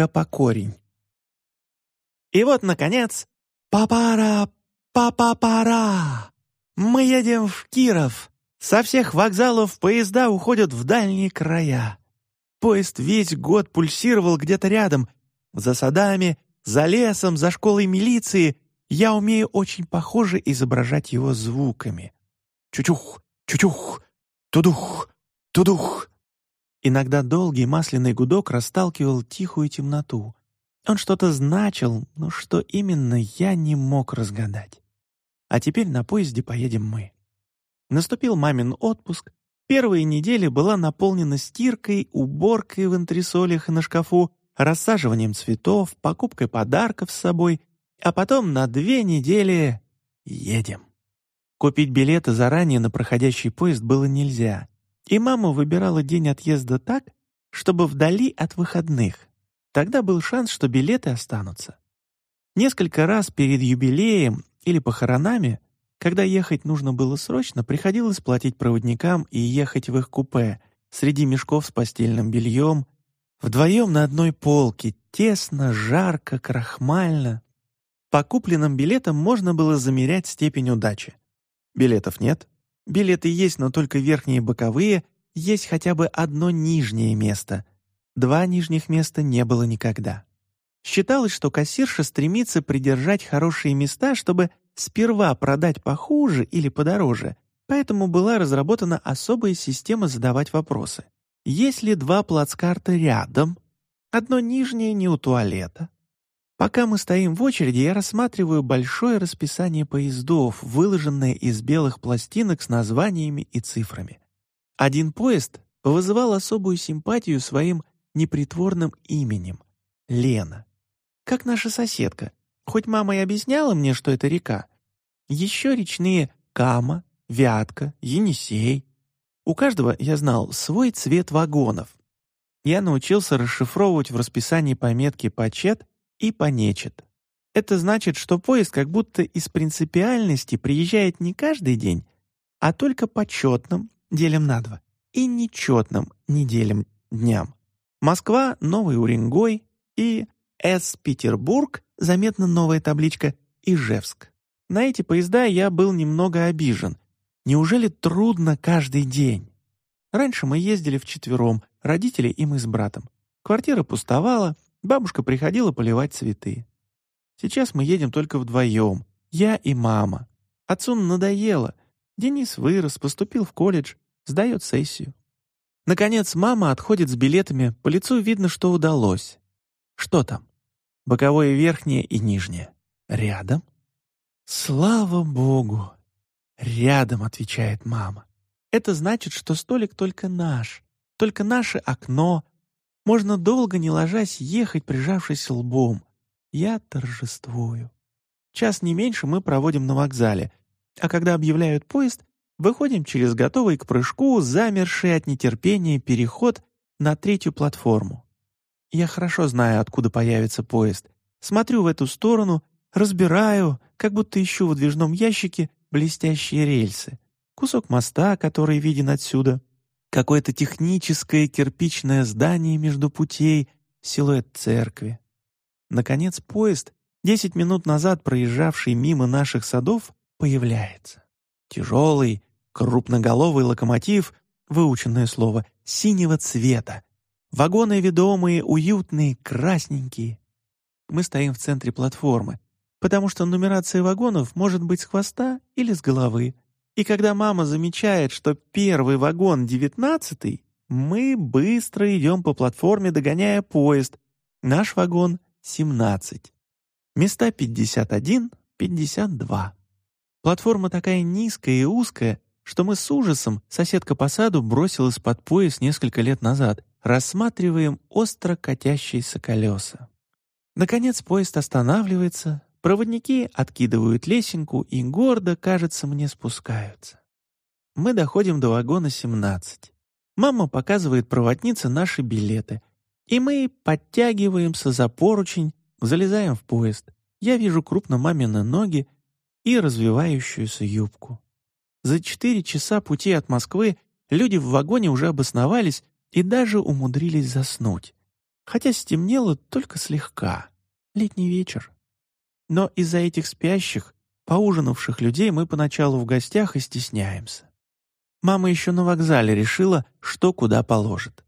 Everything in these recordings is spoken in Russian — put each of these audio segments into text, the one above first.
только по корень. И вот, наконец, папара, папа-пара! Мы едем в Киров. Со всех вокзалов поезда уходят в дальние края. Поезд весь год пульсировал где-то рядом, за садами, за лесом, за школой милиции. Я умею очень похоже изображать его звуками. Чучух, чучух, тудух, тудух. Иногда долгий масляный гудок расталкивал тихую темноту. Он что-то значил, но что именно, я не мог разгадать. А теперь на поезде поедем мы. Наступил мамин отпуск. Первые недели была наполнена стиркой, уборкой в антресолях и на шкафу, рассаживанием цветов, покупкой подарков с собой, а потом на две недели едем. Купить билеты заранее на проходящий поезд было нельзя, и мама выбирала день отъезда так, чтобы вдали от выходных. Тогда был шанс, что билеты останутся. Несколько раз перед юбилеем или похоронами, когда ехать нужно было срочно, приходилось платить проводникам и ехать в их купе среди мешков с постельным бельем, вдвоем на одной полке, тесно, жарко, крахмально. По купленным билетам можно было замерять степень удачи. Билетов нет, билеты есть, но только верхние боковые, есть хотя бы одно нижнее место, Два нижних места не было никогда. Считалось, что кассирша стремится придержать хорошие места, чтобы сперва продать похуже или подороже, поэтому была разработана особая система задавать вопросы. Есть ли два плацкарта рядом? Одно нижнее не у туалета. Пока мы стоим в очереди, я рассматриваю большое расписание поездов, выложенное из белых пластинок с названиями и цифрами. Один поезд вызывал особую симпатию своим непритворным именем — Лена. Как наша соседка. Хоть мама и объясняла мне, что это река. Еще речные Кама, Вятка, Енисей. У каждого, я знал, свой цвет вагонов. Я научился расшифровывать в расписании пометки «почет» и «понечет». Это значит, что поезд как будто из принципиальности приезжает не каждый день, а только почетным, делим на два, и нечетным, неделям, дням. Москва, Новый Уренгой и С. Петербург, заметна новая табличка, Ижевск. На эти поезда я был немного обижен. Неужели трудно каждый день? Раньше мы ездили вчетвером, родители и мы с братом. Квартира пустовала, бабушка приходила поливать цветы. Сейчас мы едем только вдвоем, я и мама. Отцу надоело. Денис вырос, поступил в колледж, сдает сессию. Наконец, мама отходит с билетами, по лицу видно, что удалось. Что там? Боковое верхнее и нижнее. Рядом? Слава богу! Рядом, отвечает мама. Это значит, что столик только наш, только наше окно. Можно долго не ложась ехать, прижавшись лбом. Я торжествую. Час не меньше мы проводим на вокзале, а когда объявляют поезд, Выходим через готовый к прыжку, замерший от нетерпения переход на третью платформу. Я хорошо знаю, откуда появится поезд. Смотрю в эту сторону, разбираю, как будто ищу в выдвижном ящике блестящие рельсы. Кусок моста, который виден отсюда. Какое-то техническое кирпичное здание между путей, силуэт церкви. Наконец поезд, десять минут назад проезжавший мимо наших садов, появляется. Тяжелый, Крупноголовый локомотив, выученное слово, синего цвета. Вагоны ведомые, уютные, красненькие. Мы стоим в центре платформы, потому что нумерация вагонов может быть с хвоста или с головы. И когда мама замечает, что первый вагон девятнадцатый, мы быстро идем по платформе, догоняя поезд. Наш вагон — семнадцать. Места пятьдесят один, пятьдесят два. Платформа такая низкая и узкая, что мы с ужасом, соседка по саду бросилась под пояс несколько лет назад, рассматриваем остро катящиеся колеса. Наконец поезд останавливается, проводники откидывают лесенку и гордо, кажется мне, спускаются. Мы доходим до вагона 17. Мама показывает проводнице наши билеты, и мы подтягиваемся за поручень, залезаем в поезд. Я вижу крупно мамины ноги и развивающуюся юбку. За четыре часа пути от Москвы люди в вагоне уже обосновались и даже умудрились заснуть. хотя стемнело только слегка. Летний вечер. Но из-за этих спящих, поужинавших людей мы поначалу в гостях и стесняемся. Мама еще на вокзале решила, что куда положит.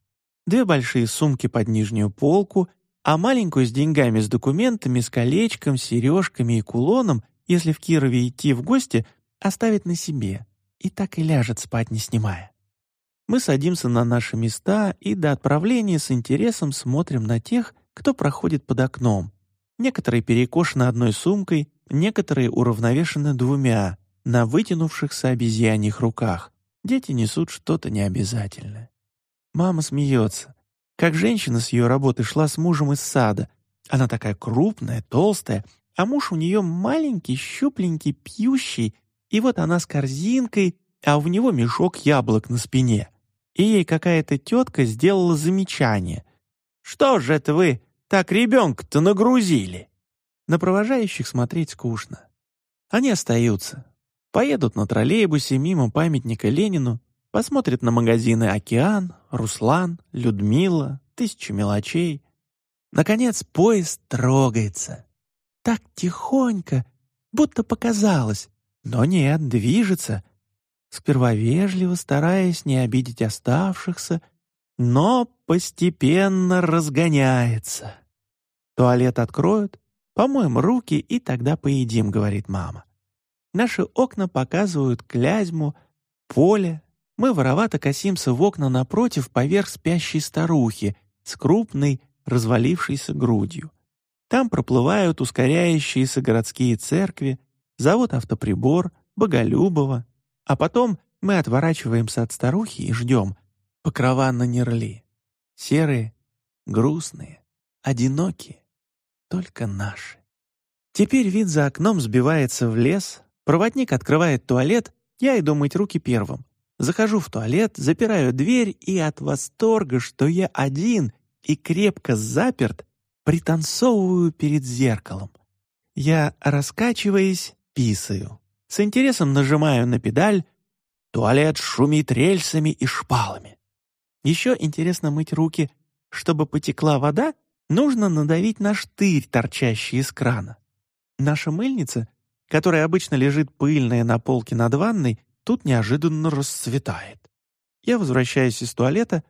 Две большие сумки под нижнюю полку, а маленькую с деньгами, с документами, с колечком, сережками и кулоном, если в Кирове идти в гости, оставит на себе и так и ляжет спать, не снимая. Мы садимся на наши места и до отправления с интересом смотрим на тех, кто проходит под окном. Некоторые перекошены одной сумкой, некоторые уравновешены двумя, на вытянувшихся обезьяньих руках. Дети несут что-то необязательное. Мама смеется. Как женщина с ее работы шла с мужем из сада. Она такая крупная, толстая, а муж у нее маленький, щупленький, пьющий, и вот она с корзинкой, а у него мешок яблок на спине. И ей какая-то тетка сделала замечание. «Что же это вы так ребенка-то нагрузили?» На провожающих смотреть скучно. Они остаются. Поедут на троллейбусе мимо памятника Ленину, посмотрят на магазины «Океан», «Руслан», «Людмила», «Тысяча мелочей». Наконец поезд трогается. Так тихонько, будто показалось, но нет, движется. Сперва вежливо, стараясь не обидеть оставшихся, но постепенно разгоняется. Туалет откроют, помоем руки и тогда поедим, говорит мама. Наши окна показывают Клязьму, поле. Мы воровато косимся в окна напротив поверх спящей старухи с крупной, развалившейся грудью. Там проплывают ускоряющиеся городские церкви, завод автоприбор, Боголюбова. А потом мы отворачиваемся от старухи и ждем покрова на нерли. Серые, грустные, одинокие, только наши. Теперь вид за окном сбивается в лес, проводник открывает туалет, я иду мыть руки первым. Захожу в туалет, запираю дверь и от восторга, что я один и крепко заперт, пританцовываю перед зеркалом. Я, раскачиваясь, писаю. С интересом нажимаю на педаль. Туалет шумит рельсами и шпалами. Еще интересно мыть руки. Чтобы потекла вода, нужно надавить на штырь, торчащий из крана. Наша мыльница, которая обычно лежит пыльная на полке над ванной, тут неожиданно расцветает. Я возвращаюсь из туалета.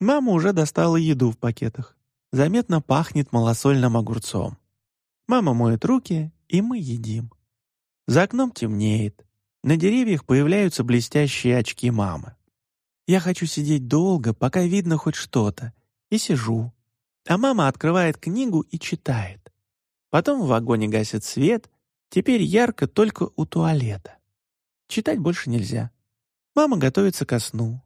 Мама уже достала еду в пакетах заметно пахнет малосольным огурцом. Мама моет руки, и мы едим. За окном темнеет. На деревьях появляются блестящие очки мамы. Я хочу сидеть долго, пока видно хоть что-то, и сижу. А мама открывает книгу и читает. Потом в вагоне гасит свет, теперь ярко только у туалета. Читать больше нельзя. Мама готовится ко сну.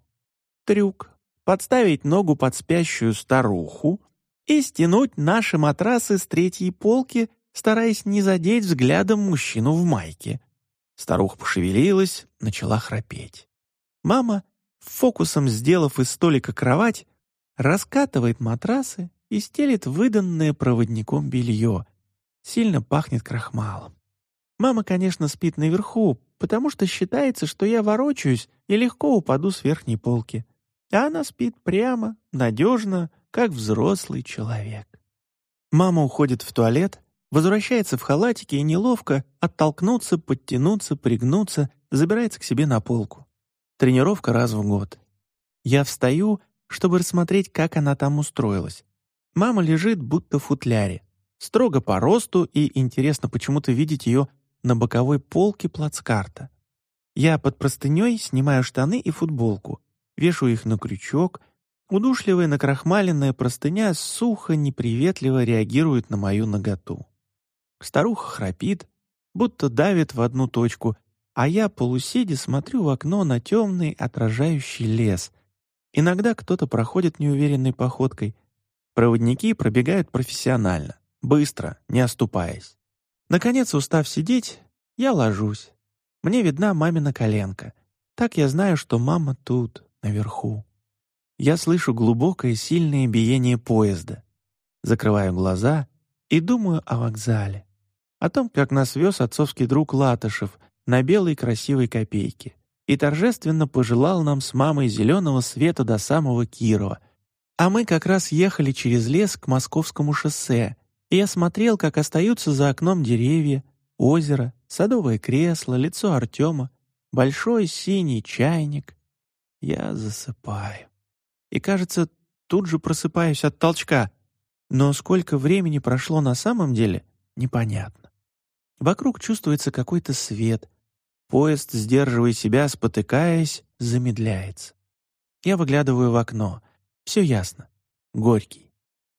Трюк. Подставить ногу под спящую старуху, и стянуть наши матрасы с третьей полки, стараясь не задеть взглядом мужчину в майке. Старуха пошевелилась, начала храпеть. Мама, фокусом сделав из столика кровать, раскатывает матрасы и стелит выданное проводником белье. Сильно пахнет крахмалом. Мама, конечно, спит наверху, потому что считается, что я ворочаюсь и легко упаду с верхней полки. А она спит прямо, надежно, как взрослый человек. Мама уходит в туалет, возвращается в халатике и неловко оттолкнуться, подтянуться, пригнуться, забирается к себе на полку. Тренировка раз в год. Я встаю, чтобы рассмотреть, как она там устроилась. Мама лежит будто в футляре, строго по росту, и интересно почему-то видеть ее на боковой полке плацкарта. Я под простыней снимаю штаны и футболку, вешаю их на крючок, Удушливая накрахмаленная простыня сухо, неприветливо реагирует на мою наготу. Старуха храпит, будто давит в одну точку, а я, полусидя, смотрю в окно на темный отражающий лес. Иногда кто-то проходит неуверенной походкой. Проводники пробегают профессионально, быстро, не оступаясь. Наконец, устав сидеть, я ложусь. Мне видна мамина коленка. Так я знаю, что мама тут, наверху я слышу глубокое сильное биение поезда. Закрываю глаза и думаю о вокзале. О том, как нас вез отцовский друг Латышев на белой красивой копейке и торжественно пожелал нам с мамой зеленого света до самого Кирова, А мы как раз ехали через лес к Московскому шоссе, и я смотрел, как остаются за окном деревья, озеро, садовое кресло, лицо Артема, большой синий чайник. Я засыпаю. И, кажется, тут же просыпаюсь от толчка. Но сколько времени прошло на самом деле, непонятно. Вокруг чувствуется какой-то свет. Поезд, сдерживая себя, спотыкаясь, замедляется. Я выглядываю в окно. Все ясно. Горький.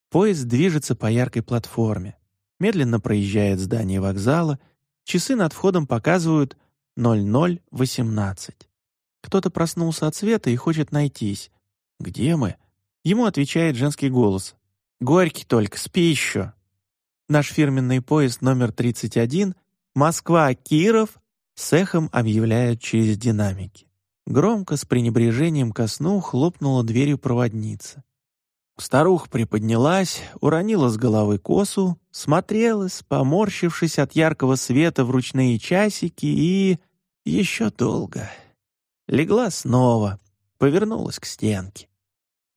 Поезд движется по яркой платформе. Медленно проезжает здание вокзала. Часы над входом показывают 00.18. Кто-то проснулся от света и хочет найтись. «Где мы?» Ему отвечает женский голос. «Горький только, спи еще». Наш фирменный поезд номер 31 «Москва-Киров» с эхом объявляют через динамики. Громко, с пренебрежением ко сну, хлопнула дверью проводница. Старуха приподнялась, уронила с головы косу, смотрелась, поморщившись от яркого света в ручные часики и... еще долго. Легла снова, повернулась к стенке.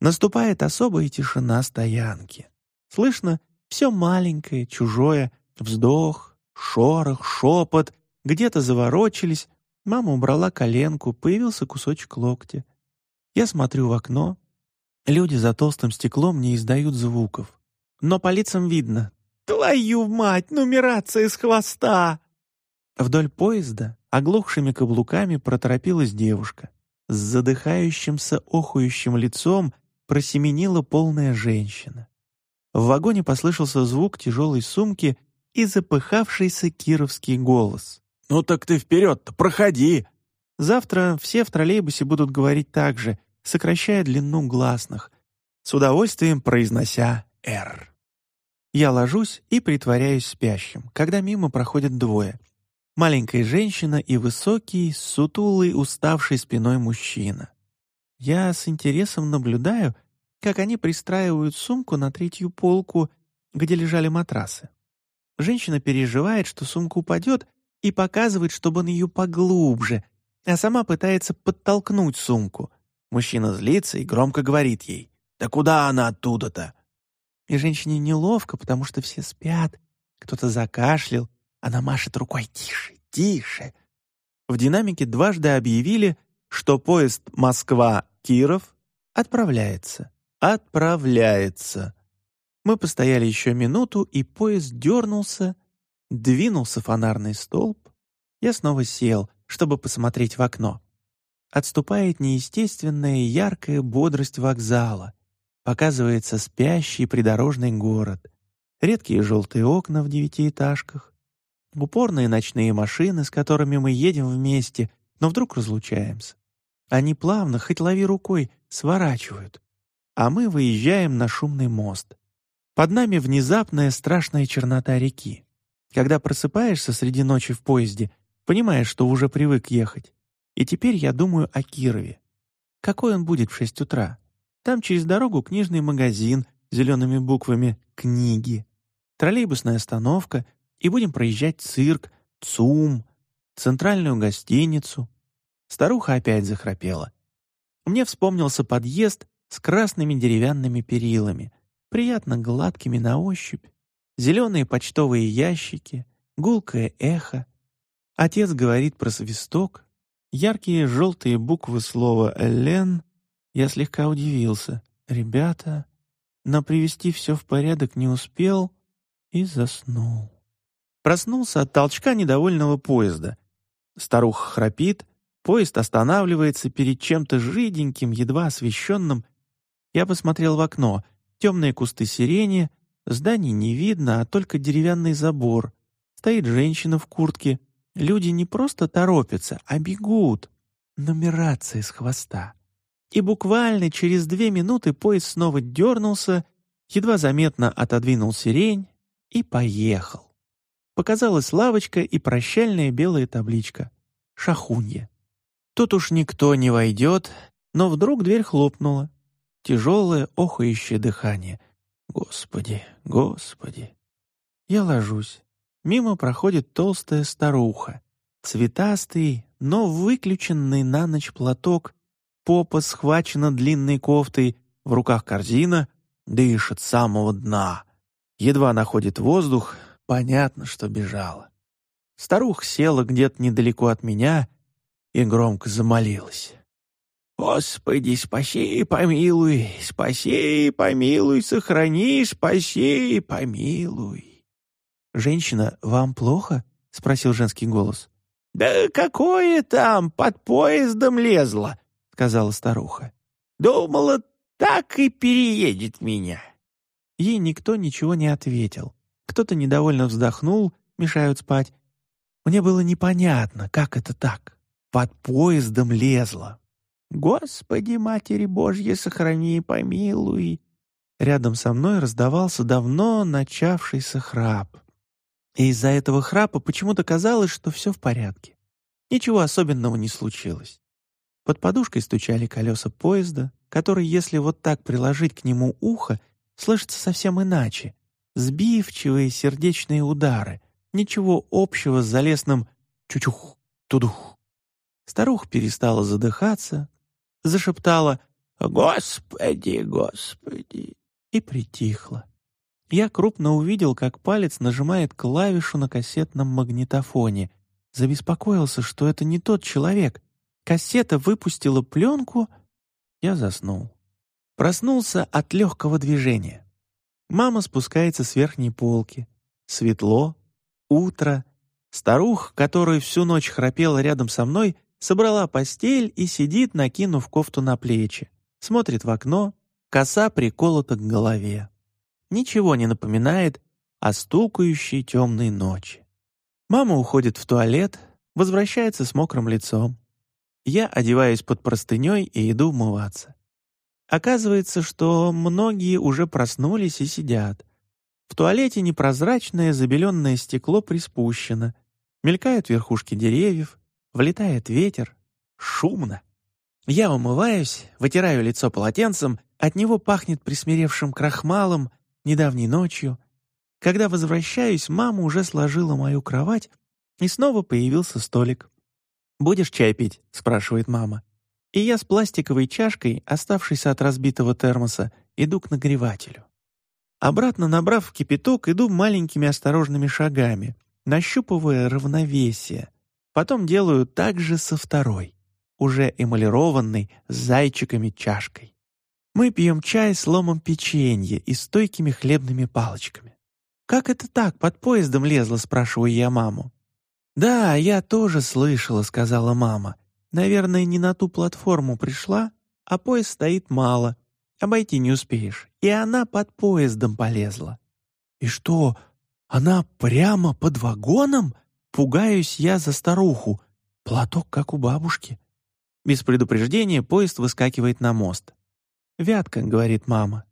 Наступает особая тишина стоянки. Слышно все маленькое, чужое, вздох, шорох, шепот, где-то заворочились, мама убрала коленку, появился кусочек локтя. Я смотрю в окно, люди за толстым стеклом не издают звуков. Но по лицам видно «Твою мать, нумерация с хвоста!» Вдоль поезда оглохшими каблуками проторопилась девушка. С задыхающимся охующим лицом просеменила полная женщина. В вагоне послышался звук тяжелой сумки и запыхавшийся кировский голос. «Ну так ты вперед-то, проходи!» Завтра все в троллейбусе будут говорить так же, сокращая длину гласных, с удовольствием произнося «Р». Я ложусь и притворяюсь спящим, когда мимо проходят двое. Маленькая женщина и высокий, сутулый, уставший спиной мужчина. Я с интересом наблюдаю, как они пристраивают сумку на третью полку, где лежали матрасы. Женщина переживает, что сумка упадет, и показывает, чтобы он ее поглубже, а сама пытается подтолкнуть сумку. Мужчина злится и громко говорит ей «Да куда она оттуда-то?» И женщине неловко, потому что все спят, кто-то закашлял, она машет рукой «Тише, тише». В динамике дважды объявили, что поезд Москва-Киров отправляется отправляется. Мы постояли еще минуту, и поезд дернулся, двинулся фонарный столб. Я снова сел, чтобы посмотреть в окно. Отступает неестественная яркая бодрость вокзала. Показывается спящий придорожный город. Редкие желтые окна в девятиэтажках. Упорные ночные машины, с которыми мы едем вместе, но вдруг разлучаемся. Они плавно, хоть лови рукой, сворачивают а мы выезжаем на шумный мост. Под нами внезапная страшная чернота реки. Когда просыпаешься среди ночи в поезде, понимаешь, что уже привык ехать. И теперь я думаю о Кирове. Какой он будет в шесть утра? Там через дорогу книжный магазин зелеными буквами «Книги», троллейбусная остановка, и будем проезжать цирк, ЦУМ, центральную гостиницу. Старуха опять захрапела. Мне вспомнился подъезд с красными деревянными перилами, приятно гладкими на ощупь, зеленые почтовые ящики, гулкое эхо. Отец говорит про свисток, яркие желтые буквы слова «Элен». Я слегка удивился. «Ребята...» но привести все в порядок не успел и заснул. Проснулся от толчка недовольного поезда. Старуха храпит, поезд останавливается перед чем-то жиденьким, едва освещенным, я посмотрел в окно. Темные кусты сирени, зданий не видно, а только деревянный забор. Стоит женщина в куртке. Люди не просто торопятся, а бегут. Нумерация с хвоста. И буквально через две минуты поезд снова дернулся, едва заметно отодвинул сирень и поехал. Показалась лавочка и прощальная белая табличка. Шахунья. Тут уж никто не войдет, но вдруг дверь хлопнула тяжелое охающее дыхание. Господи, Господи. Я ложусь. Мимо проходит толстая старуха. Цветастый, но выключенный на ночь платок, попа схвачена длинной кофтой, в руках корзина, дышит с самого дна. Едва находит воздух, понятно, что бежала. Старуха села где-то недалеко от меня и громко замолилась. «Господи, спаси и помилуй, спаси и помилуй, сохрани, спаси и помилуй». «Женщина, вам плохо?» — спросил женский голос. «Да какое там, под поездом лезла», — сказала старуха. «Думала, так и переедет меня». Ей никто ничего не ответил. Кто-то недовольно вздохнул, мешают спать. Мне было непонятно, как это так. Под поездом лезла. «Господи, Матери Божья, сохрани и помилуй!» Рядом со мной раздавался давно начавшийся храп. И из-за этого храпа почему-то казалось, что все в порядке. Ничего особенного не случилось. Под подушкой стучали колеса поезда, который, если вот так приложить к нему ухо, слышится совсем иначе. Сбивчивые сердечные удары, ничего общего с залесным «чучух, тудух». Старуха перестала задыхаться, зашептала «Господи, Господи!» и притихла. Я крупно увидел, как палец нажимает клавишу на кассетном магнитофоне. Забеспокоился, что это не тот человек. Кассета выпустила пленку. Я заснул. Проснулся от легкого движения. Мама спускается с верхней полки. Светло, утро. Старуха, которая всю ночь храпела рядом со мной, собрала постель и сидит, накинув кофту на плечи. Смотрит в окно, коса приколота к голове. Ничего не напоминает о стукающей темной ночи. Мама уходит в туалет, возвращается с мокрым лицом. Я одеваюсь под простыней и иду умываться. Оказывается, что многие уже проснулись и сидят. В туалете непрозрачное забеленное стекло приспущено. Мелькают верхушки деревьев, влетает ветер. Шумно. Я умываюсь, вытираю лицо полотенцем, от него пахнет присмиревшим крахмалом, недавней ночью. Когда возвращаюсь, мама уже сложила мою кровать, и снова появился столик. «Будешь чай пить?» — спрашивает мама. И я с пластиковой чашкой, оставшейся от разбитого термоса, иду к нагревателю. Обратно набрав кипяток, иду маленькими осторожными шагами, нащупывая равновесие. Потом делаю так же со второй, уже эмалированной с зайчиками чашкой. Мы пьем чай с ломом печенья и стойкими хлебными палочками. «Как это так, под поездом лезла?» — спрашиваю я маму. «Да, я тоже слышала», — сказала мама. «Наверное, не на ту платформу пришла, а поезд стоит мало. Обойти не успеешь. И она под поездом полезла». «И что, она прямо под вагоном?» Пугаюсь я за старуху. Платок, как у бабушки. Без предупреждения поезд выскакивает на мост. «Вятка», — говорит мама.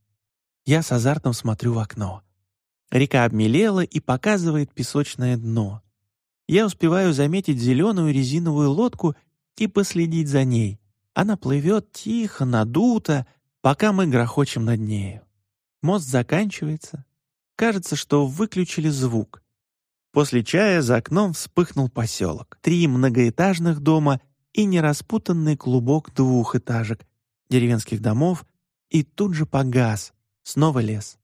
Я с азартом смотрю в окно. Река обмелела и показывает песочное дно. Я успеваю заметить зеленую резиновую лодку и последить за ней. Она плывет тихо, надуто, пока мы грохочем над нею. Мост заканчивается. Кажется, что выключили звук. После чая за окном вспыхнул поселок. Три многоэтажных дома и нераспутанный клубок двухэтажек, деревенских домов, и тут же погас, снова лес.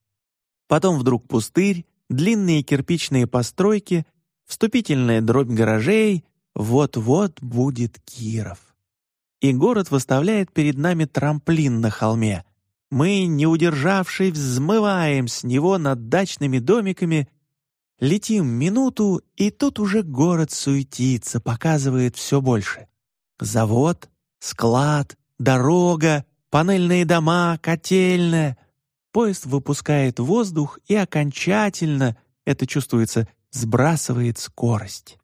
Потом вдруг пустырь, длинные кирпичные постройки, вступительная дробь гаражей, вот-вот будет Киров. И город выставляет перед нами трамплин на холме. Мы, не удержавшись, взмываем с него над дачными домиками Летим минуту, и тут уже город суетится, показывает все больше. Завод, склад, дорога, панельные дома, котельная. Поезд выпускает воздух и окончательно, это чувствуется, сбрасывает скорость.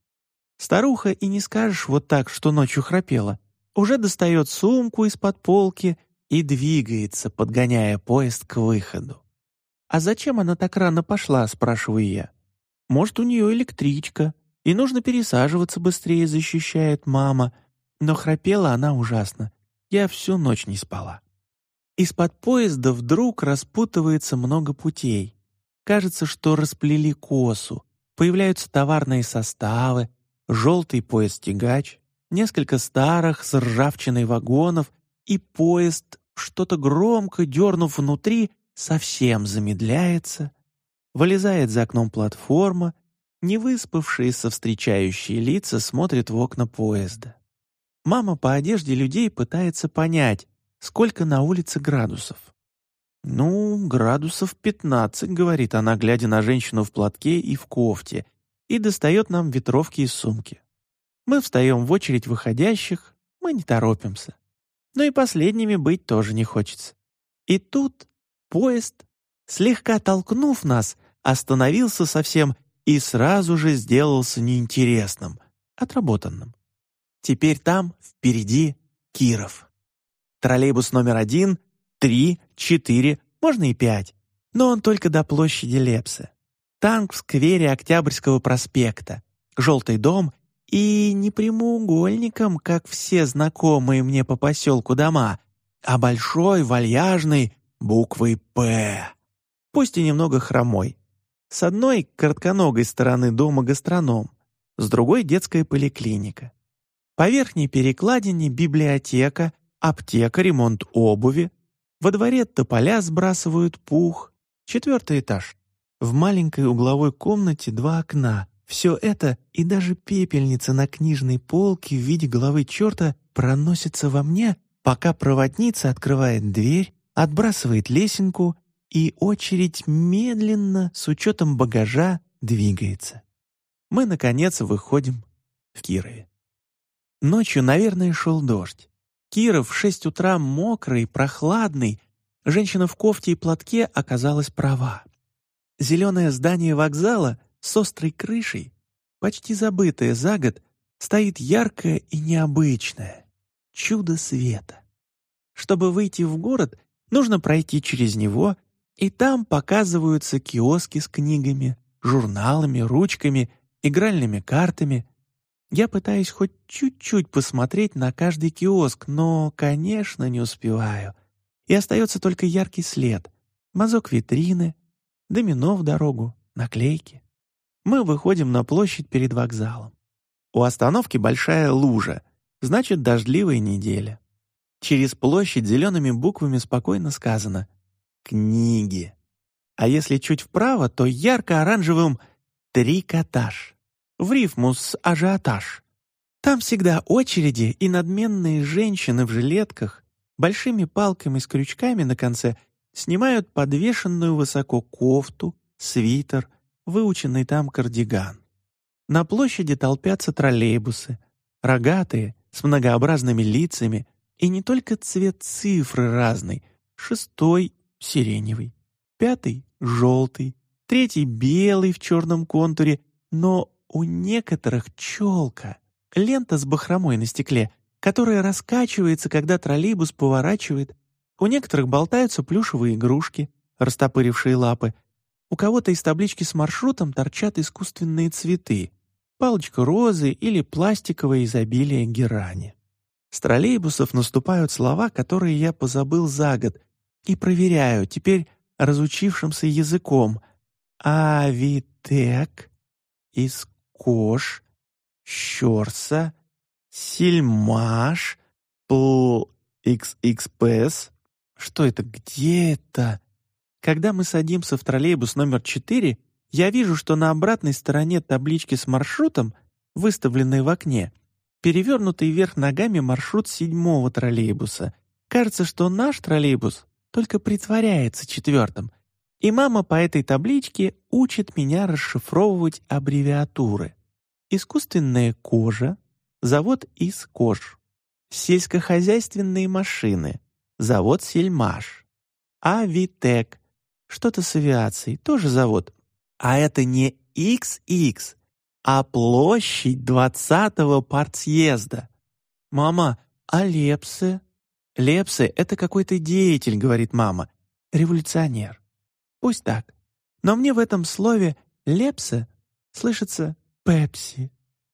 Старуха и не скажешь вот так, что ночью храпела. Уже достает сумку из-под полки и двигается, подгоняя поезд к выходу. «А зачем она так рано пошла?» — спрашиваю я. Может, у нее электричка, и нужно пересаживаться быстрее, защищает мама. Но храпела она ужасно. Я всю ночь не спала. Из-под поезда вдруг распутывается много путей. Кажется, что расплели косу. Появляются товарные составы, желтый поезд-тягач, несколько старых с ржавчиной вагонов и поезд что-то громко дернув внутри, совсем замедляется, вылезает за окном платформа, невыспавшиеся встречающие лица смотрят в окна поезда. Мама по одежде людей пытается понять, сколько на улице градусов. «Ну, градусов пятнадцать», — говорит она, глядя на женщину в платке и в кофте, и достает нам ветровки из сумки. Мы встаем в очередь выходящих, мы не торопимся. Но и последними быть тоже не хочется. И тут поезд, слегка толкнув нас, остановился совсем и сразу же сделался неинтересным, отработанным. Теперь там, впереди, Киров. Троллейбус номер один, три, четыре, можно и пять. Но он только до площади Лепса. Танк в сквере Октябрьского проспекта, желтый дом и не прямоугольником, как все знакомые мне по поселку дома, а большой, вальяжной буквой «П». Пусть и немного хромой. С одной коротконогой стороны дома гастроном, с другой детская поликлиника. По верхней перекладине библиотека, аптека, ремонт обуви. Во дворе тополя сбрасывают пух. Четвертый этаж. В маленькой угловой комнате два окна. Все это и даже пепельница на книжной полке в виде головы черта проносится во мне, пока проводница открывает дверь, отбрасывает лесенку, и очередь медленно, с учетом багажа, двигается. Мы, наконец, выходим в Кирове. Ночью, наверное, шел дождь. Киров в шесть утра мокрый, прохладный. Женщина в кофте и платке оказалась права. Зеленое здание вокзала с острой крышей, почти забытое за год, стоит яркое и необычное. Чудо света. Чтобы выйти в город, нужно пройти через него, и там показываются киоски с книгами, журналами, ручками, игральными картами, я пытаюсь хоть чуть-чуть посмотреть на каждый киоск, но, конечно, не успеваю. И остается только яркий след, мазок витрины, домино в дорогу, наклейки. Мы выходим на площадь перед вокзалом. У остановки большая лужа, значит, дождливая неделя. Через площадь зелеными буквами спокойно сказано «Книги». А если чуть вправо, то ярко-оранжевым «Трикотаж» в рифму с ажиотаж. Там всегда очереди и надменные женщины в жилетках, большими палками с крючками на конце, снимают подвешенную высоко кофту, свитер, выученный там кардиган. На площади толпятся троллейбусы, рогатые, с многообразными лицами, и не только цвет цифры разный, шестой — сиреневый, пятый — желтый, третий — белый в черном контуре, но у некоторых челка, лента с бахромой на стекле, которая раскачивается, когда троллейбус поворачивает. У некоторых болтаются плюшевые игрушки, растопырившие лапы. У кого-то из таблички с маршрутом торчат искусственные цветы, палочка розы или пластиковое изобилие герани. С троллейбусов наступают слова, которые я позабыл за год, и проверяю, теперь разучившимся языком. Авитек, иск кош, щорса, сельмаш, пл xxps. Что это? Где это? Когда мы садимся в троллейбус номер 4, я вижу, что на обратной стороне таблички с маршрутом, выставленной в окне, перевернутый вверх ногами маршрут седьмого троллейбуса. Кажется, что наш троллейбус только притворяется четвертым — и мама по этой табличке учит меня расшифровывать аббревиатуры. Искусственная кожа, завод из кож. Сельскохозяйственные машины, завод Сельмаш. Авитек, что-то с авиацией, тоже завод. А это не XX, а площадь 20-го партсъезда. «Мама, а Лепсы?» «Лепсы — это какой-то деятель», — говорит мама. «Революционер». Пусть так. Но мне в этом слове «лепса» слышится «пепси».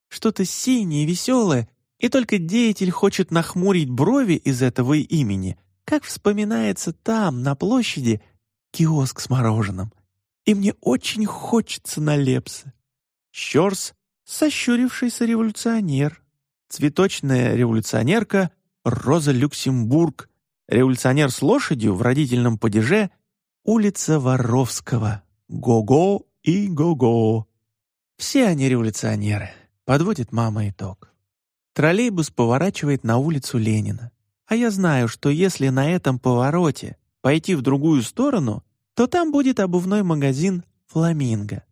Что-то синее, веселое, и только деятель хочет нахмурить брови из этого имени, как вспоминается там, на площади, киоск с мороженым. И мне очень хочется на лепса. Щорс — сощурившийся революционер. Цветочная революционерка Роза Люксембург. Революционер с лошадью в родительном падеже — улица Воровского. Го-го и го-го. Все они революционеры, подводит мама итог. Троллейбус поворачивает на улицу Ленина. А я знаю, что если на этом повороте пойти в другую сторону, то там будет обувной магазин «Фламинго».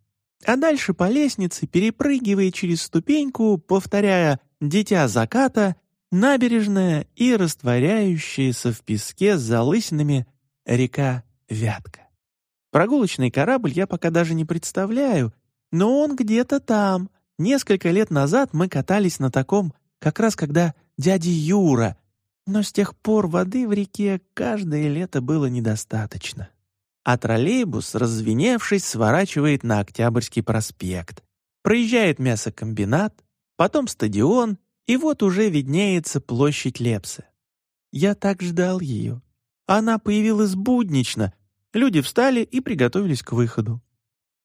А дальше по лестнице, перепрыгивая через ступеньку, повторяя «Дитя заката», набережная и растворяющаяся в песке с залысинами река Вятка. Прогулочный корабль я пока даже не представляю, но он где-то там. Несколько лет назад мы катались на таком, как раз когда дядя Юра, но с тех пор воды в реке каждое лето было недостаточно. А троллейбус, раззвеневшись, сворачивает на Октябрьский проспект, проезжает мясокомбинат, потом стадион и вот уже виднеется площадь Лепсы. Я так ждал ее. Она появилась буднично. Люди встали и приготовились к выходу.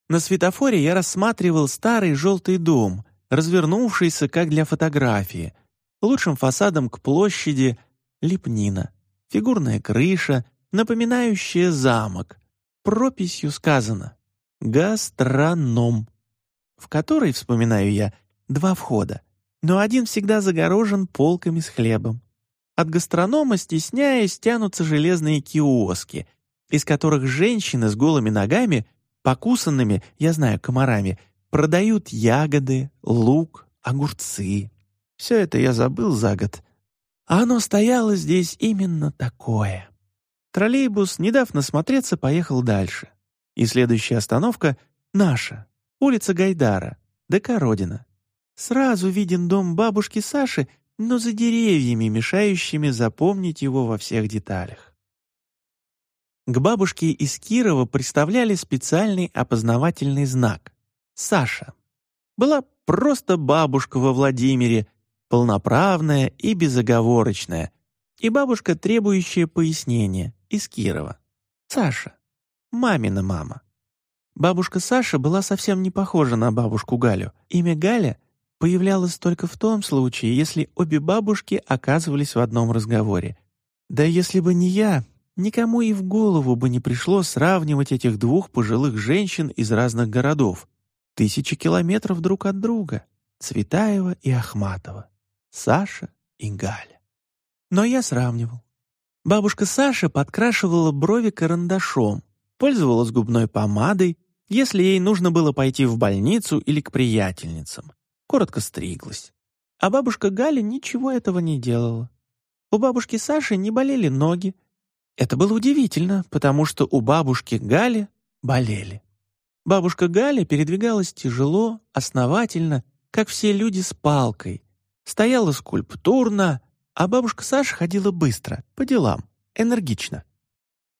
На светофоре я рассматривал старый желтый дом, развернувшийся как для фотографии. Лучшим фасадом к площади — лепнина, фигурная крыша, напоминающая замок. Прописью сказано «Гастроном», в которой, вспоминаю я, два входа — но один всегда загорожен полками с хлебом. От гастронома, стесняясь, тянутся железные киоски, из которых женщины с голыми ногами, покусанными, я знаю, комарами, продают ягоды, лук, огурцы. Все это я забыл за год. А оно стояло здесь именно такое. Троллейбус, не дав насмотреться, поехал дальше. И следующая остановка — наша, улица Гайдара, ДК «Родина». Сразу виден дом бабушки Саши, но за деревьями, мешающими запомнить его во всех деталях. К бабушке из Кирова представляли специальный опознавательный знак — Саша. Была просто бабушка во Владимире, полноправная и безоговорочная, и бабушка, требующая пояснения, из Кирова. Саша. Мамина мама. Бабушка Саша была совсем не похожа на бабушку Галю. Имя Галя появлялась только в том случае, если обе бабушки оказывались в одном разговоре. Да если бы не я, никому и в голову бы не пришло сравнивать этих двух пожилых женщин из разных городов. Тысячи километров друг от друга. Цветаева и Ахматова. Саша и Галя. Но я сравнивал. Бабушка Саша подкрашивала брови карандашом, пользовалась губной помадой, если ей нужно было пойти в больницу или к приятельницам коротко стриглась. А бабушка Галя ничего этого не делала. У бабушки Саши не болели ноги. Это было удивительно, потому что у бабушки Гали болели. Бабушка Галя передвигалась тяжело, основательно, как все люди с палкой. Стояла скульптурно, а бабушка Саша ходила быстро, по делам, энергично.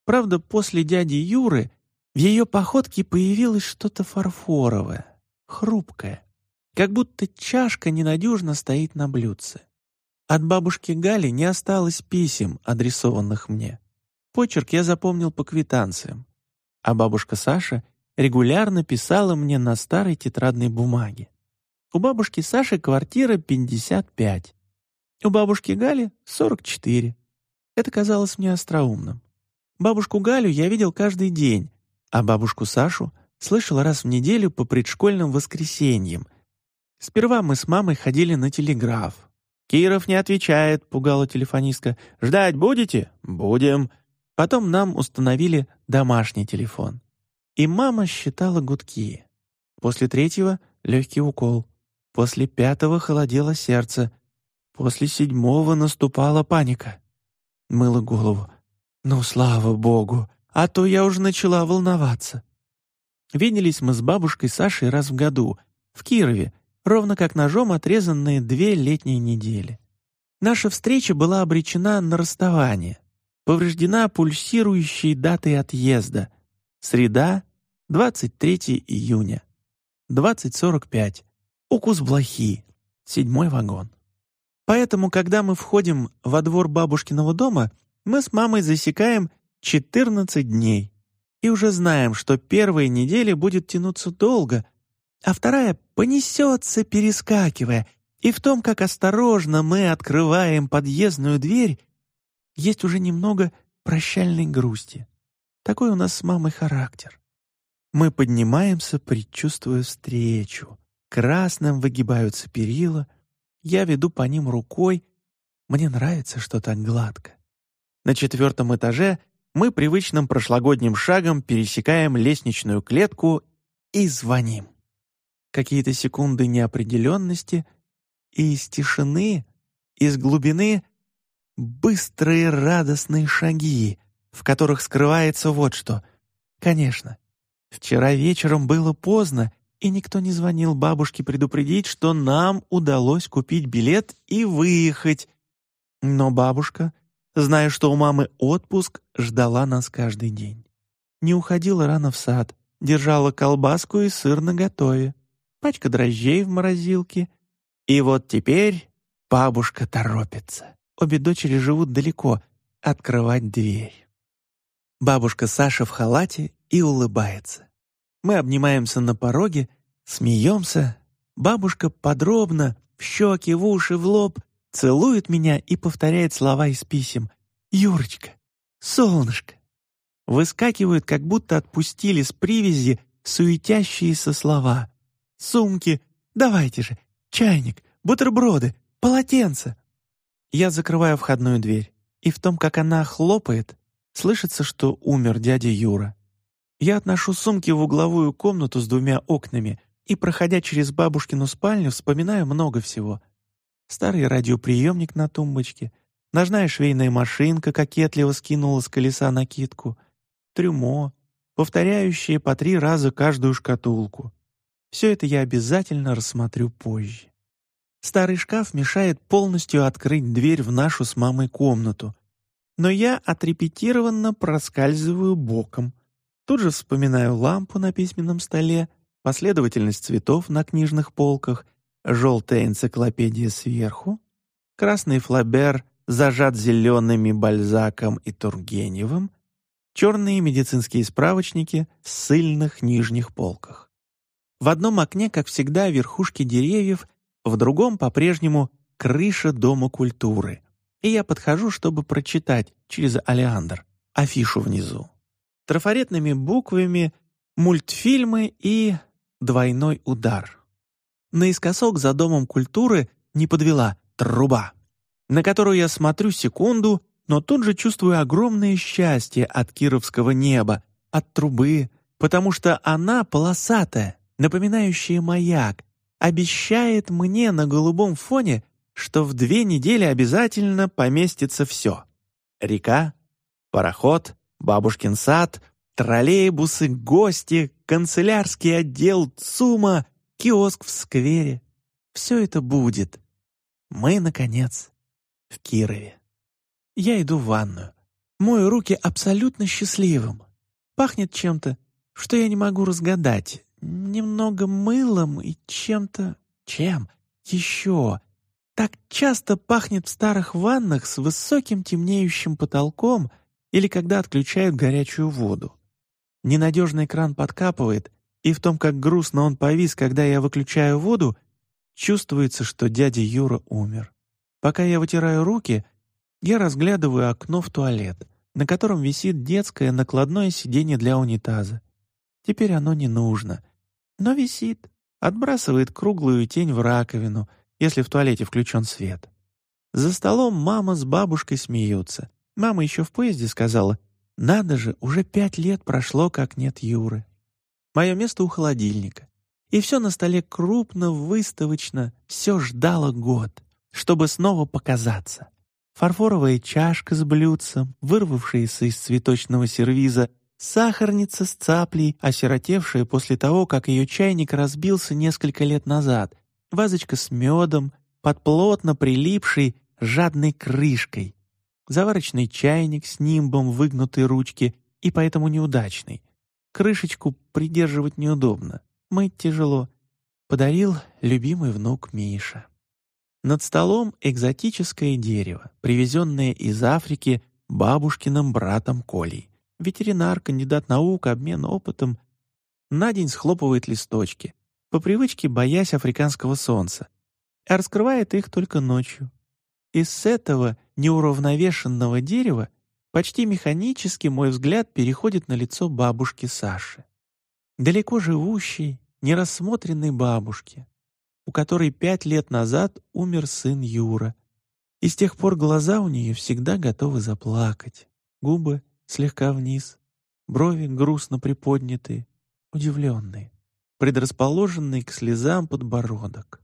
Правда, после дяди Юры в ее походке появилось что-то фарфоровое, хрупкое как будто чашка ненадежно стоит на блюдце. От бабушки Гали не осталось писем, адресованных мне. Почерк я запомнил по квитанциям. А бабушка Саша регулярно писала мне на старой тетрадной бумаге. У бабушки Саши квартира 55. У бабушки Гали 44. Это казалось мне остроумным. Бабушку Галю я видел каждый день, а бабушку Сашу слышал раз в неделю по предшкольным воскресеньям, Сперва мы с мамой ходили на телеграф. «Киров не отвечает», — пугала телефонистка. «Ждать будете?» «Будем». Потом нам установили домашний телефон. И мама считала гудки. После третьего — легкий укол. После пятого холодело сердце. После седьмого наступала паника. Мыла голову. «Ну, слава богу! А то я уже начала волноваться». Виделись мы с бабушкой Сашей раз в году, в Кирове, ровно как ножом отрезанные две летние недели. Наша встреча была обречена на расставание, повреждена пульсирующей датой отъезда. Среда, 23 июня, 20.45, укус блохи, седьмой вагон. Поэтому, когда мы входим во двор бабушкиного дома, мы с мамой засекаем 14 дней и уже знаем, что первые недели будет тянуться долго, а вторая понесется, перескакивая, и в том, как осторожно мы открываем подъездную дверь, есть уже немного прощальной грусти. Такой у нас с мамой характер. Мы поднимаемся, предчувствуя встречу. Красным выгибаются перила. Я веду по ним рукой. Мне нравится, что так гладко. На четвертом этаже мы привычным прошлогодним шагом пересекаем лестничную клетку и звоним. Какие-то секунды неопределенности, и из тишины, из глубины быстрые радостные шаги, в которых скрывается вот что. Конечно, вчера вечером было поздно, и никто не звонил бабушке предупредить, что нам удалось купить билет и выехать. Но бабушка, зная, что у мамы отпуск, ждала нас каждый день. Не уходила рано в сад, держала колбаску и сыр наготове, пачка дрожжей в морозилке. И вот теперь бабушка торопится. Обе дочери живут далеко, открывать дверь. Бабушка Саша в халате и улыбается. Мы обнимаемся на пороге, смеемся. Бабушка подробно, в щеки, в уши, в лоб, целует меня и повторяет слова из писем. «Юрочка! Солнышко!» Выскакивают, как будто отпустили с привязи суетящиеся слова. «Сумки! Давайте же! Чайник! Бутерброды! Полотенце!» Я закрываю входную дверь, и в том, как она хлопает, слышится, что умер дядя Юра. Я отношу сумки в угловую комнату с двумя окнами и, проходя через бабушкину спальню, вспоминаю много всего. Старый радиоприемник на тумбочке, ножная швейная машинка кокетливо скинула с колеса накидку, трюмо, повторяющие по три раза каждую шкатулку. Все это я обязательно рассмотрю позже. Старый шкаф мешает полностью открыть дверь в нашу с мамой комнату. Но я отрепетированно проскальзываю боком. Тут же вспоминаю лампу на письменном столе, последовательность цветов на книжных полках, желтая энциклопедия сверху, красный флабер зажат зелеными Бальзаком и Тургеневым, черные медицинские справочники в сыльных нижних полках. В одном окне, как всегда, верхушки деревьев в другом по-прежнему крыша Дома культуры. И я подхожу, чтобы прочитать через Алеандр афишу внизу. Трафаретными буквами мультфильмы и двойной удар. Наискосок за Домом культуры не подвела труба, на которую я смотрю секунду, но тут же чувствую огромное счастье от кировского неба, от трубы, потому что она полосатая, напоминающая маяк, обещает мне на голубом фоне, что в две недели обязательно поместится все. Река, пароход, бабушкин сад, троллейбусы, гости, канцелярский отдел ЦУМа, киоск в сквере. Все это будет. Мы, наконец, в Кирове. Я иду в ванную. Мою руки абсолютно счастливым. Пахнет чем-то, что я не могу разгадать, немного мылом и чем-то... Чем? Еще. Так часто пахнет в старых ваннах с высоким темнеющим потолком или когда отключают горячую воду. Ненадежный кран подкапывает, и в том, как грустно он повис, когда я выключаю воду, чувствуется, что дядя Юра умер. Пока я вытираю руки, я разглядываю окно в туалет, на котором висит детское накладное сиденье для унитаза. Теперь оно не нужно — но висит, отбрасывает круглую тень в раковину, если в туалете включен свет. За столом мама с бабушкой смеются. Мама еще в поезде сказала, «Надо же, уже пять лет прошло, как нет Юры». Мое место у холодильника. И все на столе крупно, выставочно, все ждало год, чтобы снова показаться. Фарфоровая чашка с блюдцем, вырвавшаяся из цветочного сервиза Сахарница с цаплей, осиротевшая после того, как ее чайник разбился несколько лет назад. Вазочка с медом, под плотно прилипшей жадной крышкой. Заварочный чайник с нимбом выгнутой ручки и поэтому неудачный. Крышечку придерживать неудобно, мыть тяжело. Подарил любимый внук Миша. Над столом экзотическое дерево, привезенное из Африки бабушкиным братом Колей. Ветеринар, кандидат наук, обмен опытом. На день схлопывает листочки, по привычке боясь африканского солнца, а раскрывает их только ночью. И с этого неуравновешенного дерева, почти механически мой взгляд переходит на лицо бабушки Саши. Далеко живущей, нерассмотренной бабушки, у которой пять лет назад умер сын Юра. И с тех пор глаза у нее всегда готовы заплакать, губы слегка вниз, брови грустно приподнятые, удивленные, предрасположенный к слезам подбородок.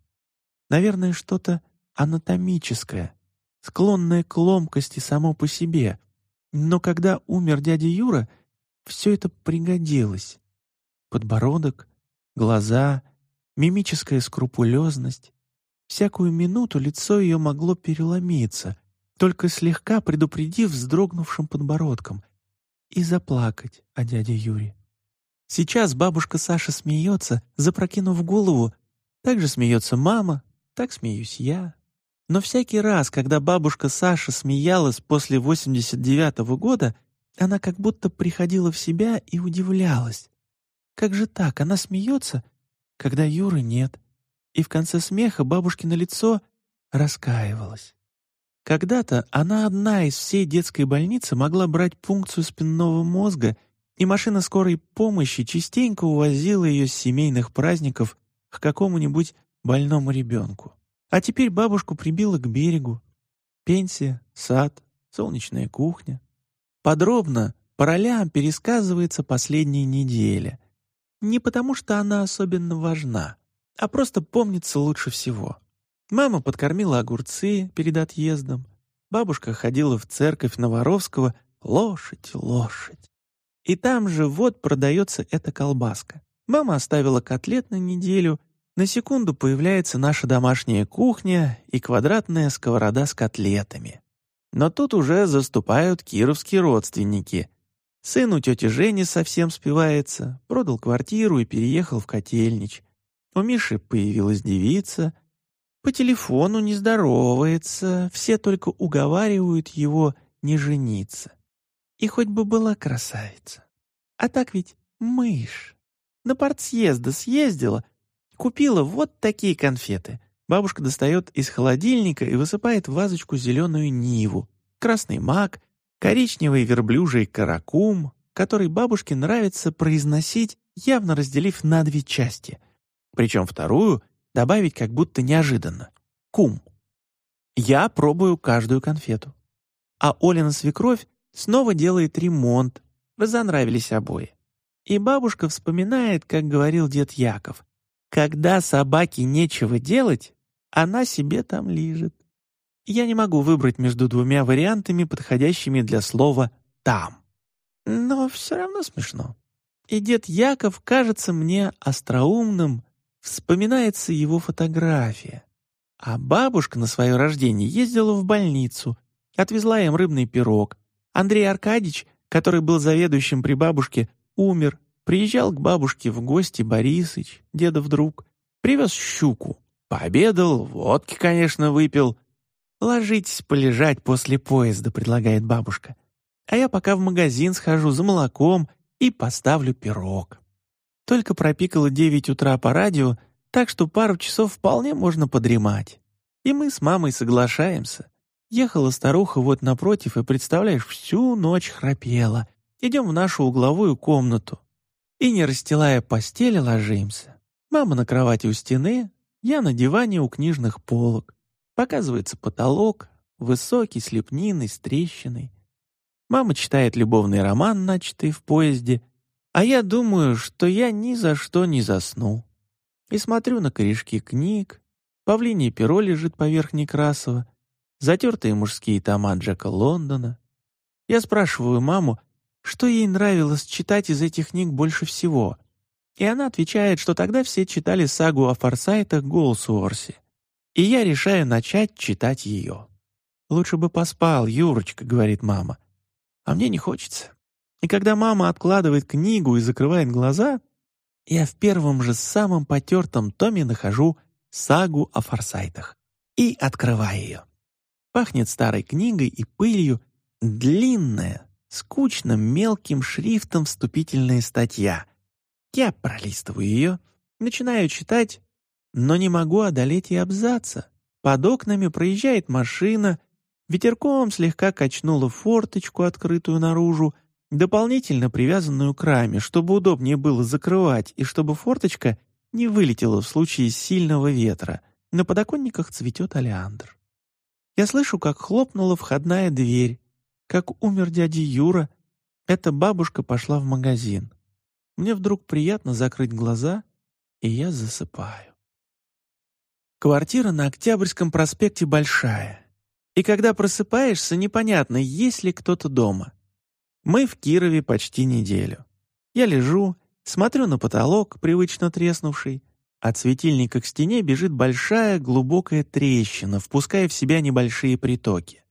Наверное, что-то анатомическое, склонное к ломкости само по себе. Но когда умер дядя Юра, все это пригодилось. Подбородок, глаза, мимическая скрупулезность. Всякую минуту лицо ее могло переломиться, только слегка предупредив вздрогнувшим подбородком, и заплакать о дяде Юре. Сейчас бабушка Саша смеется, запрокинув голову. Так же смеется мама, так смеюсь я. Но всякий раз, когда бабушка Саша смеялась после 89-го года, она как будто приходила в себя и удивлялась. Как же так, она смеется, когда Юры нет? И в конце смеха бабушкино лицо раскаивалось. Когда-то она одна из всей детской больницы могла брать пункцию спинного мозга — и машина скорой помощи частенько увозила ее с семейных праздников к какому-нибудь больному ребенку. А теперь бабушку прибило к берегу. Пенсия, сад, солнечная кухня. Подробно, по ролям пересказывается последняя неделя. Не потому, что она особенно важна, а просто помнится лучше всего. Мама подкормила огурцы перед отъездом. Бабушка ходила в церковь Новоровского «Лошадь, лошадь». И там же вот продается эта колбаска. Мама оставила котлет на неделю, на секунду появляется наша домашняя кухня и квадратная сковорода с котлетами. Но тут уже заступают кировские родственники. Сын у тети Жени совсем спивается, продал квартиру и переехал в Котельнич. У Миши появилась девица. По телефону не здоровается, все только уговаривают его не жениться. И хоть бы была красавица. А так ведь мышь. На партсъезда съездила, купила вот такие конфеты. Бабушка достает из холодильника и высыпает в вазочку зеленую ниву, красный мак, коричневый верблюжий каракум, который бабушке нравится произносить, явно разделив на две части. Причем вторую добавить как будто неожиданно. Кум. Я пробую каждую конфету. А Олина свекровь снова делает ремонт, разонравились обои. И бабушка вспоминает, как говорил дед Яков, «Когда собаке нечего делать, она себе там лежит». Я не могу выбрать между двумя вариантами, подходящими для слова «там». Но все равно смешно. И дед Яков кажется мне остроумным, вспоминается его фотография. А бабушка на свое рождение ездила в больницу, отвезла им рыбный пирог, Андрей Аркадьевич, который был заведующим при бабушке, умер. Приезжал к бабушке в гости Борисыч, дедов друг. Привез щуку. Пообедал, водки, конечно, выпил. «Ложитесь полежать после поезда», — предлагает бабушка. «А я пока в магазин схожу за молоком и поставлю пирог». Только пропикало девять утра по радио, так что пару часов вполне можно подремать. И мы с мамой соглашаемся. Ехала старуха вот напротив и, представляешь, всю ночь храпела. Идем в нашу угловую комнату. И, не расстилая постели, ложимся. Мама на кровати у стены, я на диване у книжных полок. Показывается потолок, высокий, с лепниной, с трещиной. Мама читает любовный роман, начатый в поезде, а я думаю, что я ни за что не засну. И смотрю на корешки книг, павлинье перо лежит поверх Некрасова, затертые мужские тома Джека Лондона. Я спрашиваю маму, что ей нравилось читать из этих книг больше всего. И она отвечает, что тогда все читали сагу о форсайтах Голсуорсе. И я решаю начать читать ее. «Лучше бы поспал, Юрочка», — говорит мама. А мне не хочется. И когда мама откладывает книгу и закрывает глаза, я в первом же самом потертом томе нахожу сагу о форсайтах и открываю ее. Пахнет старой книгой и пылью, длинная, скучным мелким шрифтом вступительная статья. Я пролистываю ее, начинаю читать, но не могу одолеть и абзаца. Под окнами проезжает машина, Ветерком слегка качнула форточку, открытую наружу, дополнительно привязанную к раме, чтобы удобнее было закрывать и чтобы форточка не вылетела в случае сильного ветра. На подоконниках цветет олеандр. Я слышу, как хлопнула входная дверь, как умер дядя Юра. Эта бабушка пошла в магазин. Мне вдруг приятно закрыть глаза, и я засыпаю. Квартира на Октябрьском проспекте большая. И когда просыпаешься, непонятно, есть ли кто-то дома. Мы в Кирове почти неделю. Я лежу, смотрю на потолок, привычно треснувший. От светильника к стене бежит большая глубокая трещина, впуская в себя небольшие притоки.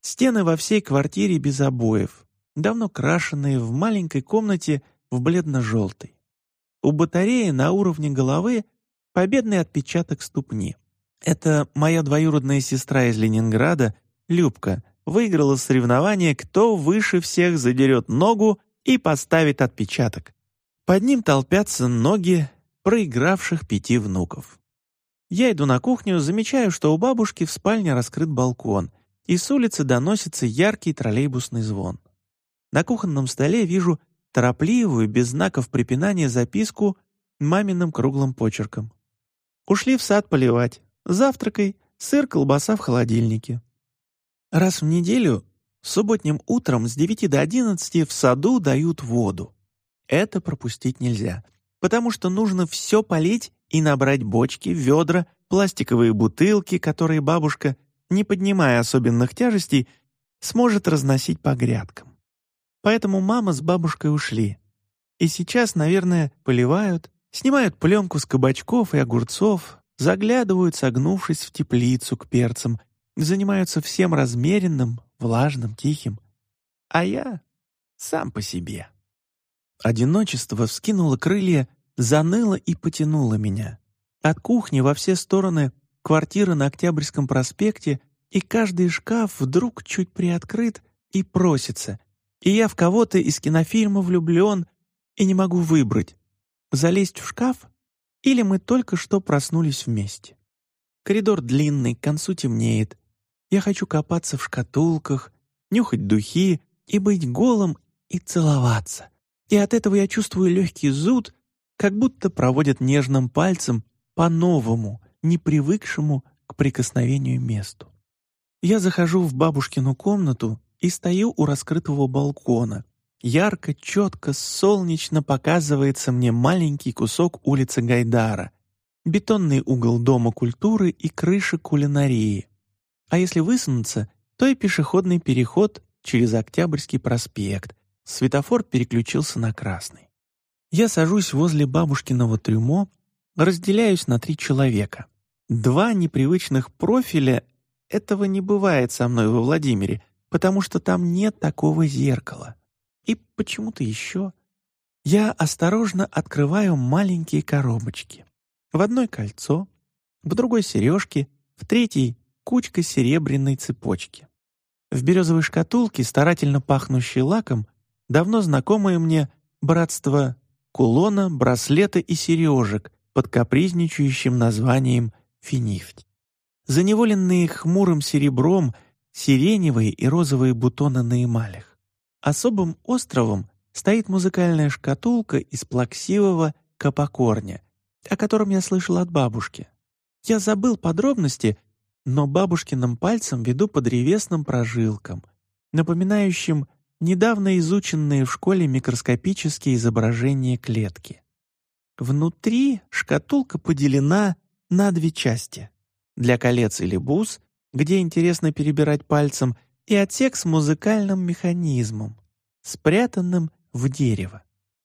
Стены во всей квартире без обоев, давно крашенные в маленькой комнате в бледно-желтой. У батареи на уровне головы победный отпечаток ступни. Это моя двоюродная сестра из Ленинграда, Любка, выиграла соревнование «Кто выше всех задерет ногу и поставит отпечаток». Под ним толпятся ноги проигравших пяти внуков. Я иду на кухню, замечаю, что у бабушки в спальне раскрыт балкон, и с улицы доносится яркий троллейбусный звон. На кухонном столе вижу торопливую, без знаков препинания записку маминым круглым почерком. «Ушли в сад поливать. Завтракай, сыр, колбаса в холодильнике». Раз в неделю, субботним утром с 9 до 11 в саду дают воду. Это пропустить нельзя, потому что нужно все полить и набрать бочки, ведра, пластиковые бутылки, которые бабушка, не поднимая особенных тяжестей, сможет разносить по грядкам. Поэтому мама с бабушкой ушли. И сейчас, наверное, поливают, снимают пленку с кабачков и огурцов, заглядывают, согнувшись в теплицу к перцам, занимаются всем размеренным, влажным, тихим. А я сам по себе. Одиночество вскинуло крылья, заныло и потянуло меня. От кухни во все стороны квартира на Октябрьском проспекте, и каждый шкаф вдруг чуть приоткрыт и просится. И я в кого-то из кинофильма влюблен и не могу выбрать, залезть в шкаф или мы только что проснулись вместе. Коридор длинный, к концу темнеет. Я хочу копаться в шкатулках, нюхать духи и быть голым и целоваться. И от этого я чувствую легкий зуд, как будто проводят нежным пальцем по новому, непривыкшему к прикосновению месту. Я захожу в бабушкину комнату и стою у раскрытого балкона. Ярко, четко, солнечно показывается мне маленький кусок улицы Гайдара, бетонный угол Дома культуры и крыша кулинарии. А если высунуться, то и пешеходный переход через Октябрьский проспект. Светофор переключился на красный. Я сажусь возле бабушкиного трюмо, разделяюсь на три человека. Два непривычных профиля — этого не бывает со мной во Владимире, потому что там нет такого зеркала. И почему-то еще. Я осторожно открываю маленькие коробочки. В одной кольцо, в другой сережки, в третьей кучка серебряной цепочки. В березовой шкатулке, старательно пахнущей лаком, давно знакомое мне братство кулона, браслета и сережек под капризничающим названием «финифть». Заневоленные хмурым серебром сиреневые и розовые бутоны на эмалях. Особым островом стоит музыкальная шкатулка из плаксивого капокорня, о котором я слышал от бабушки. Я забыл подробности, но бабушкиным пальцем веду по древесным прожилкам, напоминающим недавно изученные в школе микроскопические изображения клетки. Внутри шкатулка поделена на две части. Для колец или бус, где интересно перебирать пальцем, и отсек с музыкальным механизмом, спрятанным в дерево.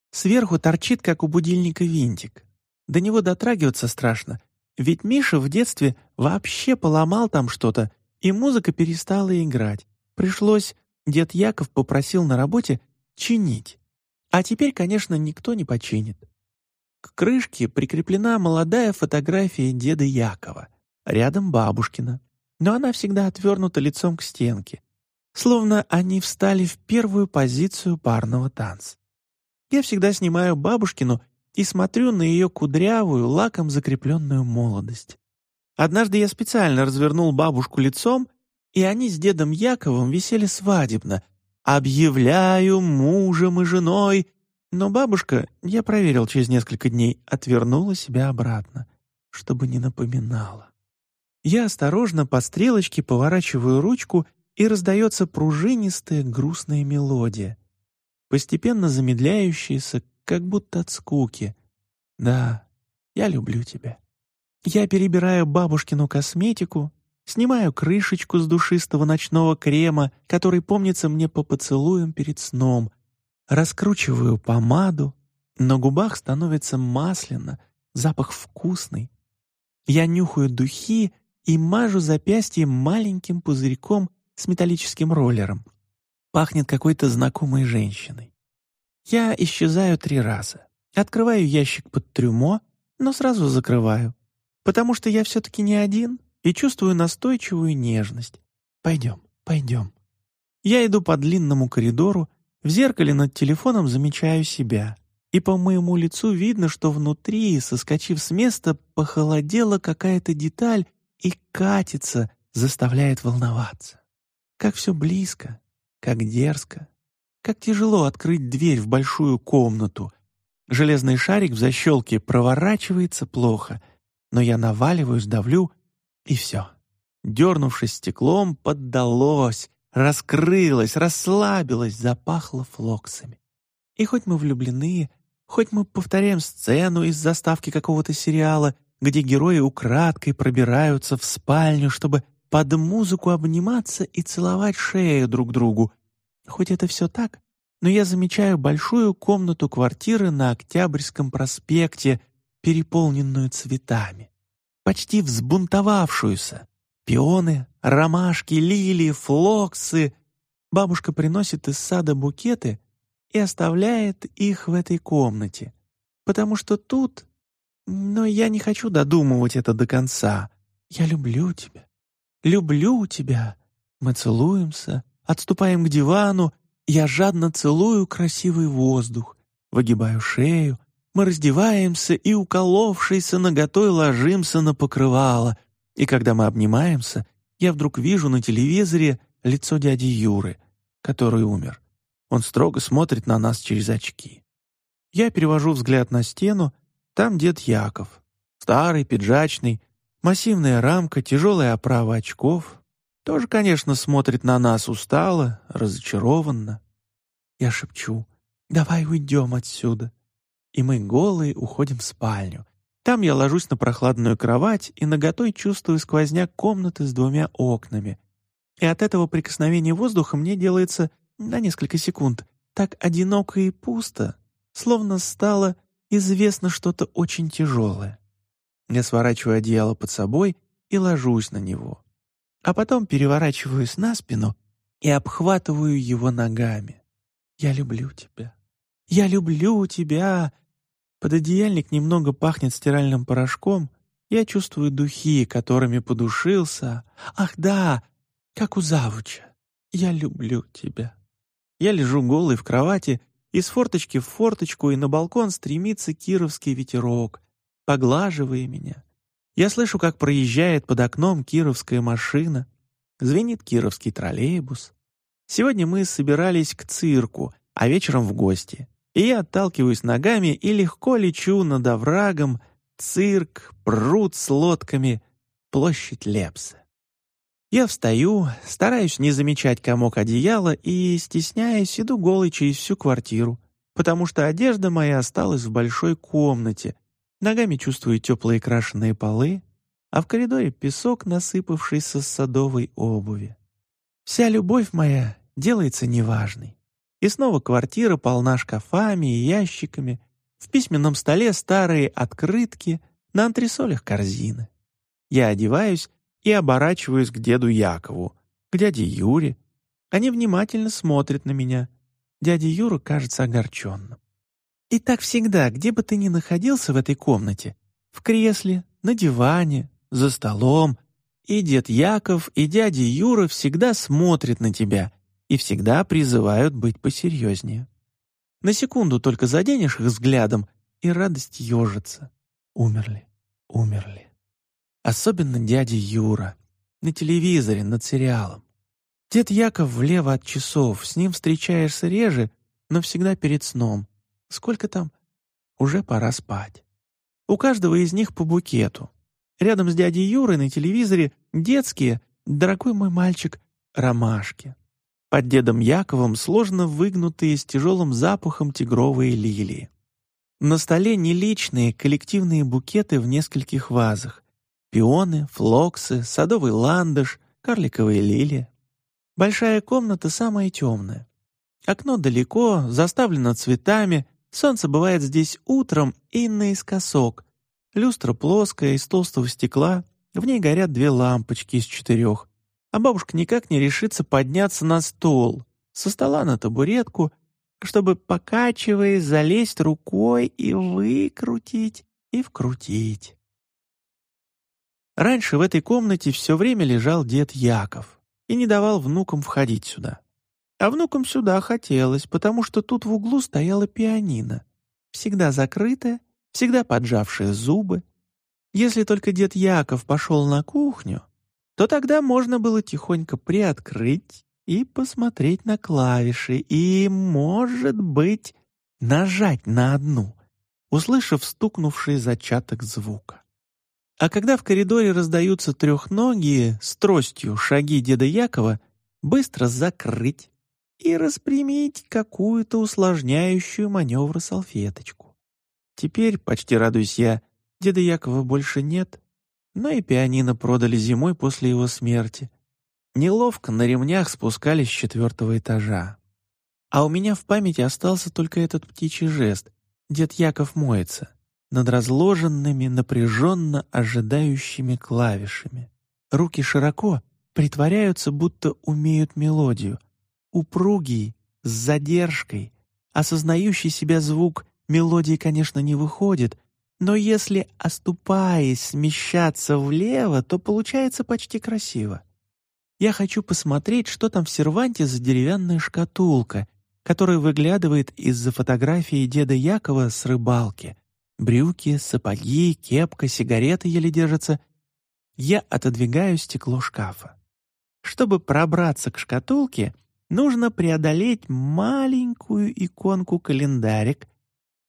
Сверху торчит, как у будильника, винтик. До него дотрагиваться страшно, ведь Миша в детстве вообще поломал там что-то, и музыка перестала играть. Пришлось, дед Яков попросил на работе чинить. А теперь, конечно, никто не починит. К крышке прикреплена молодая фотография деда Якова. Рядом бабушкина. Но она всегда отвернута лицом к стенке. Словно они встали в первую позицию парного танца. Я всегда снимаю бабушкину и смотрю на ее кудрявую, лаком закрепленную молодость. Однажды я специально развернул бабушку лицом и они с дедом Яковом висели свадебно. «Объявляю мужем и женой!» Но бабушка, я проверил через несколько дней, отвернула себя обратно, чтобы не напоминала. Я осторожно по стрелочке поворачиваю ручку, и раздается пружинистая грустная мелодия, постепенно замедляющаяся, как будто от скуки. «Да, я люблю тебя». Я перебираю бабушкину косметику, снимаю крышечку с душистого ночного крема, который помнится мне по поцелуям перед сном, раскручиваю помаду, на губах становится масляно, запах вкусный. Я нюхаю духи и мажу запястье маленьким пузырьком с металлическим роллером. Пахнет какой-то знакомой женщиной. Я исчезаю три раза. Открываю ящик под трюмо, но сразу закрываю. Потому что я все-таки не один и чувствую настойчивую нежность. Пойдем, пойдем. Я иду по длинному коридору, в зеркале над телефоном замечаю себя. И по моему лицу видно, что внутри, соскочив с места, похолодела какая-то деталь и катится, заставляет волноваться. Как все близко, как дерзко, как тяжело открыть дверь в большую комнату. Железный шарик в защелке проворачивается плохо, но я наваливаюсь, давлю, и все. Дернувшись стеклом, поддалось, раскрылось, расслабилось, запахло флоксами. И хоть мы влюблены, хоть мы повторяем сцену из заставки какого-то сериала, где герои украдкой пробираются в спальню, чтобы под музыку обниматься и целовать шею друг другу. Хоть это все так, но я замечаю большую комнату квартиры на Октябрьском проспекте, переполненную цветами, почти взбунтовавшуюся. Пионы, ромашки, лилии, флоксы. Бабушка приносит из сада букеты и оставляет их в этой комнате, потому что тут но я не хочу додумывать это до конца. Я люблю тебя. Люблю тебя. Мы целуемся, отступаем к дивану. Я жадно целую красивый воздух, выгибаю шею. Мы раздеваемся и, уколовшийся наготой, ложимся на покрывало. И когда мы обнимаемся, я вдруг вижу на телевизоре лицо дяди Юры, который умер. Он строго смотрит на нас через очки. Я перевожу взгляд на стену, там дед Яков. Старый, пиджачный, массивная рамка, тяжелая оправа очков. Тоже, конечно, смотрит на нас устало, разочарованно. Я шепчу «Давай уйдем отсюда». И мы голые уходим в спальню. Там я ложусь на прохладную кровать и наготой чувствую сквозняк комнаты с двумя окнами. И от этого прикосновения воздуха мне делается на несколько секунд так одиноко и пусто, словно стало известно что-то очень тяжелое. Я сворачиваю одеяло под собой и ложусь на него. А потом переворачиваюсь на спину и обхватываю его ногами. «Я люблю тебя. Я люблю тебя!» Пододеяльник немного пахнет стиральным порошком. Я чувствую духи, которыми подушился. Ах да, как у завуча. Я люблю тебя. Я лежу голый в кровати из форточки в форточку и на балкон стремится кировский ветерок, поглаживая меня. Я слышу, как проезжает под окном кировская машина, звенит кировский троллейбус. Сегодня мы собирались к цирку, а вечером в гости. И я отталкиваюсь ногами и легко лечу над оврагом, цирк, пруд с лодками, площадь Лепса. Я встаю, стараюсь не замечать комок одеяла и, стесняясь, иду голый через всю квартиру, потому что одежда моя осталась в большой комнате. Ногами чувствую теплые крашеные полы, а в коридоре песок, насыпавшийся с садовой обуви. Вся любовь моя делается неважной. И снова квартира полна шкафами и ящиками, в письменном столе старые открытки, на антресолях корзины. Я одеваюсь и оборачиваюсь к деду Якову, к дяде Юре. Они внимательно смотрят на меня. Дядя Юра кажется огорченным. И так всегда, где бы ты ни находился в этой комнате, в кресле, на диване, за столом, и дед Яков, и дядя Юра всегда смотрят на тебя и всегда призывают быть посерьезнее. На секунду только заденешь их взглядом, и радость ежится. Умерли, умерли. Особенно дядя Юра. на телевизоре, над сериалом. Дед Яков влево от часов, с ним встречаешься реже, но всегда перед сном. Сколько там? Уже пора спать. У каждого из них по букету. Рядом с дядей Юрой на телевизоре детские, дорогой мой мальчик, ромашки. Под дедом Яковом сложно выгнутые с тяжелым запахом тигровые лилии. На столе не личные, коллективные букеты в нескольких вазах. Пионы, флоксы, садовый ландыш, карликовые лилии. Большая комната самая темная. Окно далеко, заставлено цветами, солнце бывает здесь утром и наискосок. Люстра плоская, из толстого стекла, в ней горят две лампочки из четырех. А бабушка никак не решится подняться на стол, со стола на табуретку чтобы, покачиваясь, залезть рукой и выкрутить, и вкрутить. Раньше в этой комнате все время лежал дед Яков и не давал внукам входить сюда. А внукам сюда хотелось, потому что тут в углу стояла пианино, всегда закрытая, всегда поджавшая зубы. Если только дед Яков пошел на кухню, то тогда можно было тихонько приоткрыть и посмотреть на клавиши, и, может быть, нажать на одну, услышав стукнувший зачаток звука. А когда в коридоре раздаются трехногие с тростью шаги деда Якова, быстро закрыть и распрямить какую-то усложняющую маневр салфеточку. Теперь, почти радуюсь я, деда Якова больше нет, но и пианино продали зимой после его смерти — Неловко на ремнях спускались с четвертого этажа. А у меня в памяти остался только этот птичий жест. Дед Яков моется над разложенными, напряженно ожидающими клавишами. Руки широко притворяются, будто умеют мелодию. Упругий, с задержкой, осознающий себя звук мелодии, конечно, не выходит, но если, оступаясь, смещаться влево, то получается почти красиво. Я хочу посмотреть, что там в серванте за деревянная шкатулка, которая выглядывает из-за фотографии деда Якова с рыбалки. Брюки, сапоги, кепка, сигареты еле держатся. Я отодвигаю стекло шкафа. Чтобы пробраться к шкатулке, нужно преодолеть маленькую иконку-календарик,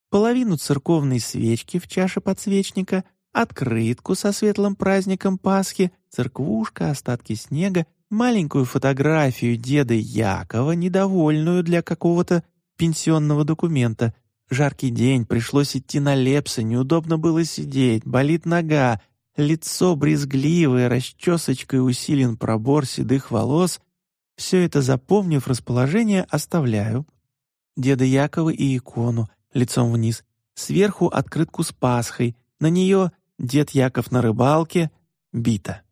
половину церковной свечки в чаше подсвечника, открытку со светлым праздником Пасхи, церквушка, остатки снега маленькую фотографию деда Якова, недовольную для какого-то пенсионного документа. Жаркий день, пришлось идти на лепсы, неудобно было сидеть, болит нога, лицо брезгливое, расчесочкой усилен пробор седых волос. Все это, запомнив расположение, оставляю. Деда Якова и икону, лицом вниз. Сверху открытку с Пасхой, на нее дед Яков на рыбалке, бита.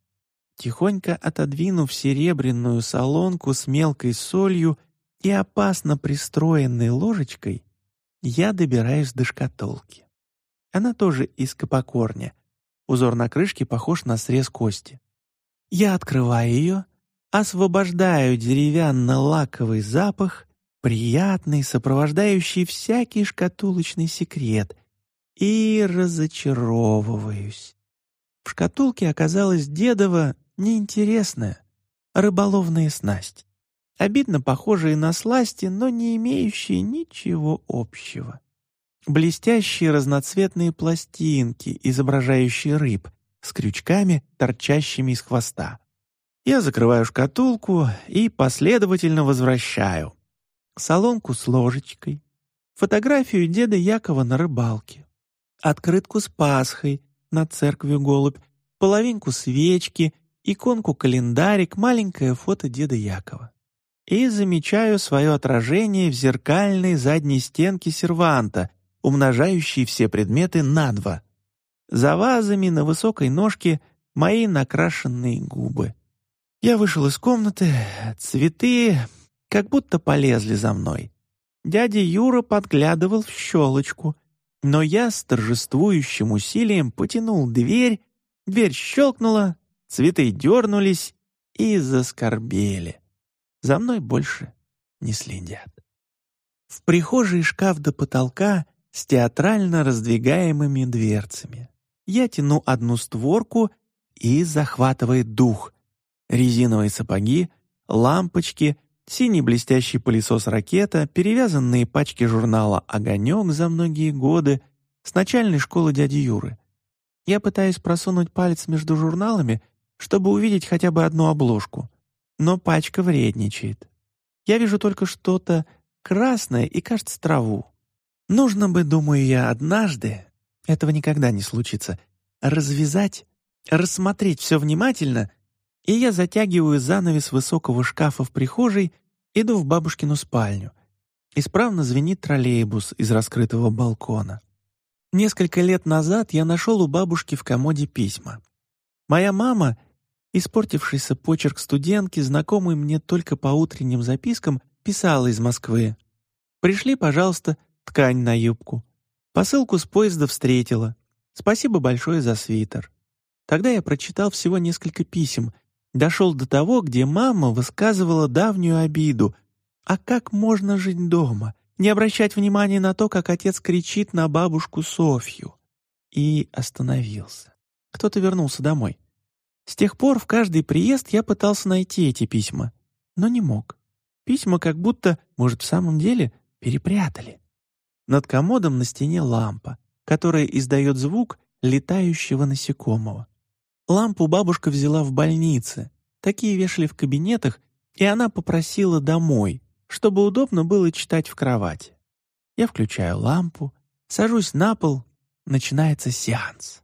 Тихонько отодвинув серебряную солонку с мелкой солью и опасно пристроенной ложечкой, я добираюсь до шкатулки. Она тоже из капокорня. Узор на крышке похож на срез кости. Я открываю ее, освобождаю деревянно-лаковый запах, приятный, сопровождающий всякий шкатулочный секрет, и разочаровываюсь. В шкатулке оказалась дедова неинтересная, рыболовная снасть, обидно похожие на сласти, но не имеющие ничего общего. Блестящие разноцветные пластинки, изображающие рыб, с крючками, торчащими из хвоста. Я закрываю шкатулку и последовательно возвращаю. Солонку с ложечкой, фотографию деда Якова на рыбалке, открытку с Пасхой над церковью голубь, половинку свечки иконку-календарик, маленькое фото деда Якова. И замечаю свое отражение в зеркальной задней стенке серванта, умножающей все предметы на два. За вазами на высокой ножке мои накрашенные губы. Я вышел из комнаты, цветы как будто полезли за мной. Дядя Юра подглядывал в щелочку, но я с торжествующим усилием потянул дверь, дверь щелкнула, Цветы дернулись и заскорбели. За мной больше не следят. В прихожей шкаф до потолка с театрально раздвигаемыми дверцами. Я тяну одну створку и захватывает дух. Резиновые сапоги, лампочки, синий блестящий пылесос-ракета, перевязанные пачки журнала «Огонек» за многие годы с начальной школы дяди Юры. Я пытаюсь просунуть палец между журналами, чтобы увидеть хотя бы одну обложку, но пачка вредничает. Я вижу только что-то красное и, кажется, траву. Нужно бы, думаю я, однажды, этого никогда не случится, развязать, рассмотреть все внимательно, и я затягиваю занавес высокого шкафа в прихожей, иду в бабушкину спальню. Исправно звенит троллейбус из раскрытого балкона. Несколько лет назад я нашел у бабушки в комоде письма. Моя мама, испортившийся почерк студентки, знакомый мне только по утренним запискам, писала из Москвы. «Пришли, пожалуйста, ткань на юбку. Посылку с поезда встретила. Спасибо большое за свитер». Тогда я прочитал всего несколько писем, дошел до того, где мама высказывала давнюю обиду. «А как можно жить дома? Не обращать внимания на то, как отец кричит на бабушку Софью?» И остановился. Кто-то вернулся домой. С тех пор в каждый приезд я пытался найти эти письма, но не мог. Письма как будто, может, в самом деле перепрятали. Над комодом на стене лампа, которая издает звук летающего насекомого. Лампу бабушка взяла в больнице. Такие вешали в кабинетах, и она попросила домой, чтобы удобно было читать в кровати. Я включаю лампу, сажусь на пол, начинается сеанс.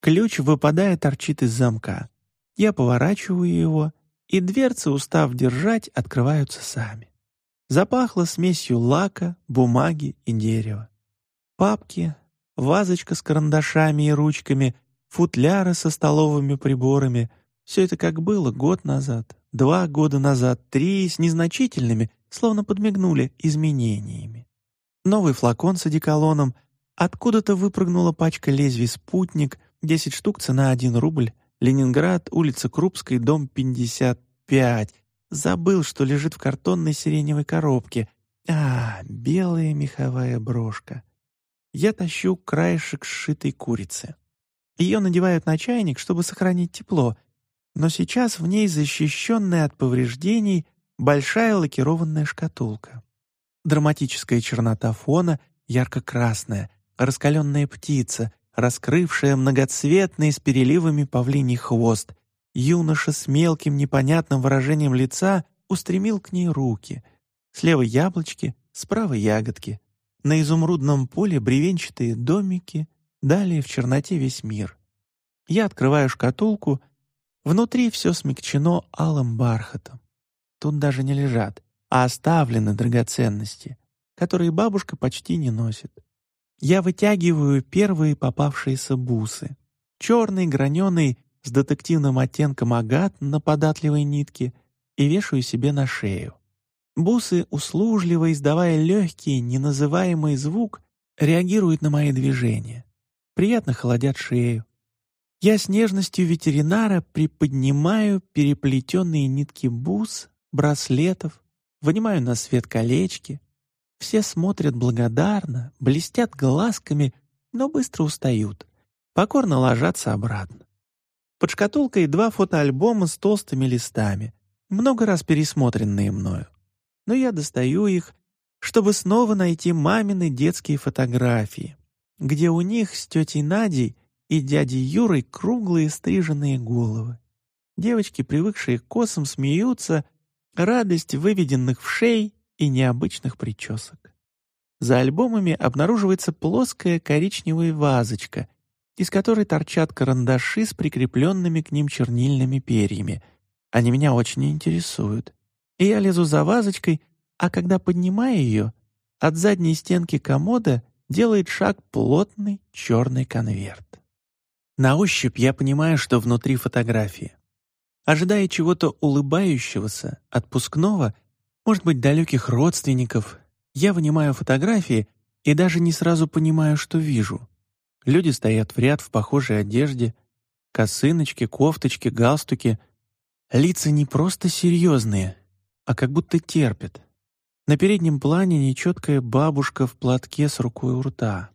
Ключ, выпадая, торчит из замка. Я поворачиваю его, и дверцы, устав держать, открываются сами. Запахло смесью лака, бумаги и дерева. Папки, вазочка с карандашами и ручками, футляры со столовыми приборами — все это как было год назад, два года назад, три с незначительными, словно подмигнули, изменениями. Новый флакон с одеколоном, откуда-то выпрыгнула пачка лезвий «Спутник», 10 штук, цена 1 рубль, Ленинград, улица Крупской, дом 55. Забыл, что лежит в картонной сиреневой коробке. А, белая меховая брошка. Я тащу краешек сшитой курицы. Ее надевают на чайник, чтобы сохранить тепло, но сейчас в ней защищенная от повреждений большая лакированная шкатулка. Драматическая чернота фона ярко-красная, раскаленная птица, раскрывшая многоцветный с переливами павлиний хвост. Юноша с мелким непонятным выражением лица устремил к ней руки. Слева яблочки, справа ягодки. На изумрудном поле бревенчатые домики, далее в черноте весь мир. Я открываю шкатулку, внутри все смягчено алым бархатом. Тут даже не лежат, а оставлены драгоценности, которые бабушка почти не носит. Я вытягиваю первые попавшиеся бусы. Черный, граненый, с детективным оттенком агат на податливой нитке и вешаю себе на шею. Бусы, услужливо издавая легкий, неназываемый звук, реагируют на мои движения. Приятно холодят шею. Я с нежностью ветеринара приподнимаю переплетенные нитки бус, браслетов, вынимаю на свет колечки, все смотрят благодарно, блестят глазками, но быстро устают, покорно ложатся обратно. Под шкатулкой два фотоальбома с толстыми листами, много раз пересмотренные мною. Но я достаю их, чтобы снова найти мамины детские фотографии, где у них с тетей Надей и дядей Юрой круглые стриженные головы. Девочки, привыкшие к косам, смеются, радость выведенных в шей и необычных причесок. За альбомами обнаруживается плоская коричневая вазочка, из которой торчат карандаши с прикрепленными к ним чернильными перьями. Они меня очень интересуют. И я лезу за вазочкой, а когда поднимаю ее, от задней стенки комода делает шаг плотный черный конверт. На ощупь я понимаю, что внутри фотографии. Ожидая чего-то улыбающегося, отпускного, может быть, далеких родственников, я вынимаю фотографии и даже не сразу понимаю, что вижу. Люди стоят в ряд в похожей одежде, косыночки, кофточки, галстуки. Лица не просто серьезные, а как будто терпят. На переднем плане нечеткая бабушка в платке с рукой у рта.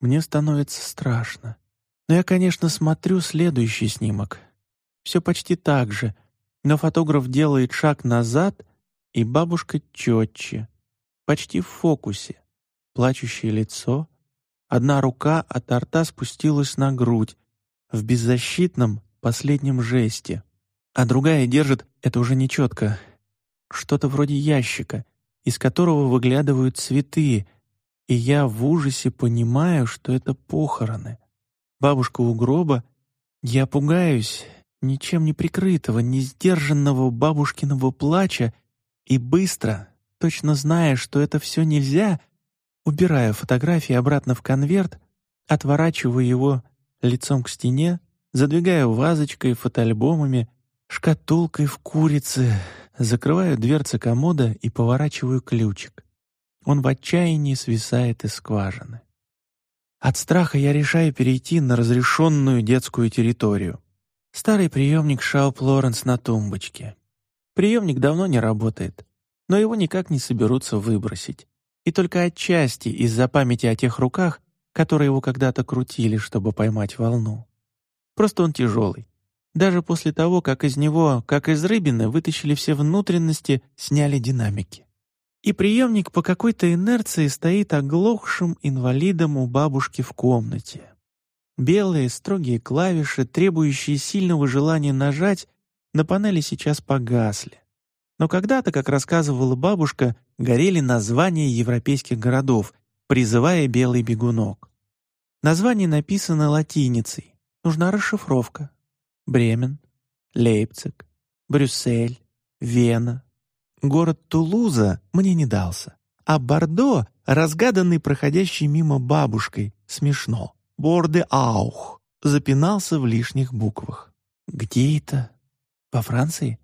Мне становится страшно. Но я, конечно, смотрю следующий снимок. Все почти так же, Но фотограф делает шаг назад, и бабушка четче, почти в фокусе. Плачущее лицо, одна рука от рта спустилась на грудь, в беззащитном последнем жесте, а другая держит, это уже нечетко, что-то вроде ящика, из которого выглядывают цветы, и я в ужасе понимаю, что это похороны. Бабушка у гроба, я пугаюсь ничем не прикрытого, не сдержанного бабушкиного плача и быстро, точно зная, что это все нельзя, убираю фотографии обратно в конверт, отворачиваю его лицом к стене, задвигаю вазочкой, фотоальбомами, шкатулкой в курице, закрываю дверцы комода и поворачиваю ключик. Он в отчаянии свисает из скважины. От страха я решаю перейти на разрешенную детскую территорию. Старый приемник Шауп Лоренс на тумбочке. Приемник давно не работает, но его никак не соберутся выбросить. И только отчасти из-за памяти о тех руках, которые его когда-то крутили, чтобы поймать волну. Просто он тяжелый. Даже после того, как из него, как из рыбины, вытащили все внутренности, сняли динамики. И приемник по какой-то инерции стоит оглохшим инвалидом у бабушки в комнате. Белые строгие клавиши, требующие сильного желания нажать, на панели сейчас погасли. Но когда-то, как рассказывала бабушка, горели названия европейских городов, призывая белый бегунок. Название написано латиницей. Нужна расшифровка. Бремен, Лейпциг, Брюссель, Вена. Город Тулуза мне не дался. А Бордо, разгаданный проходящий мимо бабушкой, смешно. Борде Аух запинался в лишних буквах. «Где это? Во Франции?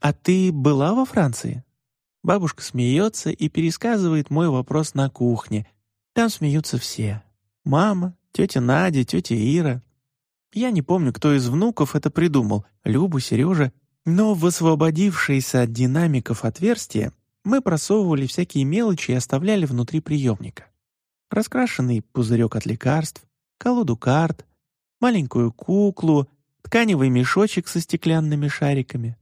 А ты была во Франции?» Бабушка смеется и пересказывает мой вопрос на кухне. Там смеются все. Мама, тетя Надя, тетя Ира. Я не помню, кто из внуков это придумал, Люба, Сережа, но в освободившееся от динамиков отверстие мы просовывали всякие мелочи и оставляли внутри приемника. Раскрашенный пузырек от лекарств, колоду карт, маленькую куклу, тканевый мешочек со стеклянными шариками.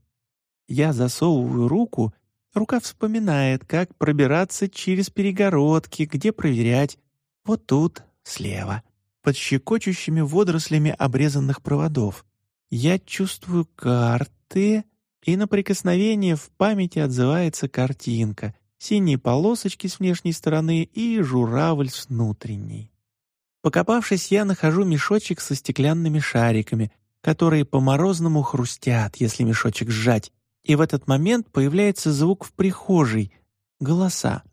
Я засовываю руку, рука вспоминает, как пробираться через перегородки, где проверять. Вот тут, слева под щекочущими водорослями обрезанных проводов. Я чувствую карты, и на прикосновение в памяти отзывается картинка, синие полосочки с внешней стороны и журавль с внутренней. Покопавшись, я нахожу мешочек со стеклянными шариками, которые по-морозному хрустят, если мешочек сжать, и в этот момент появляется звук в прихожей — голоса.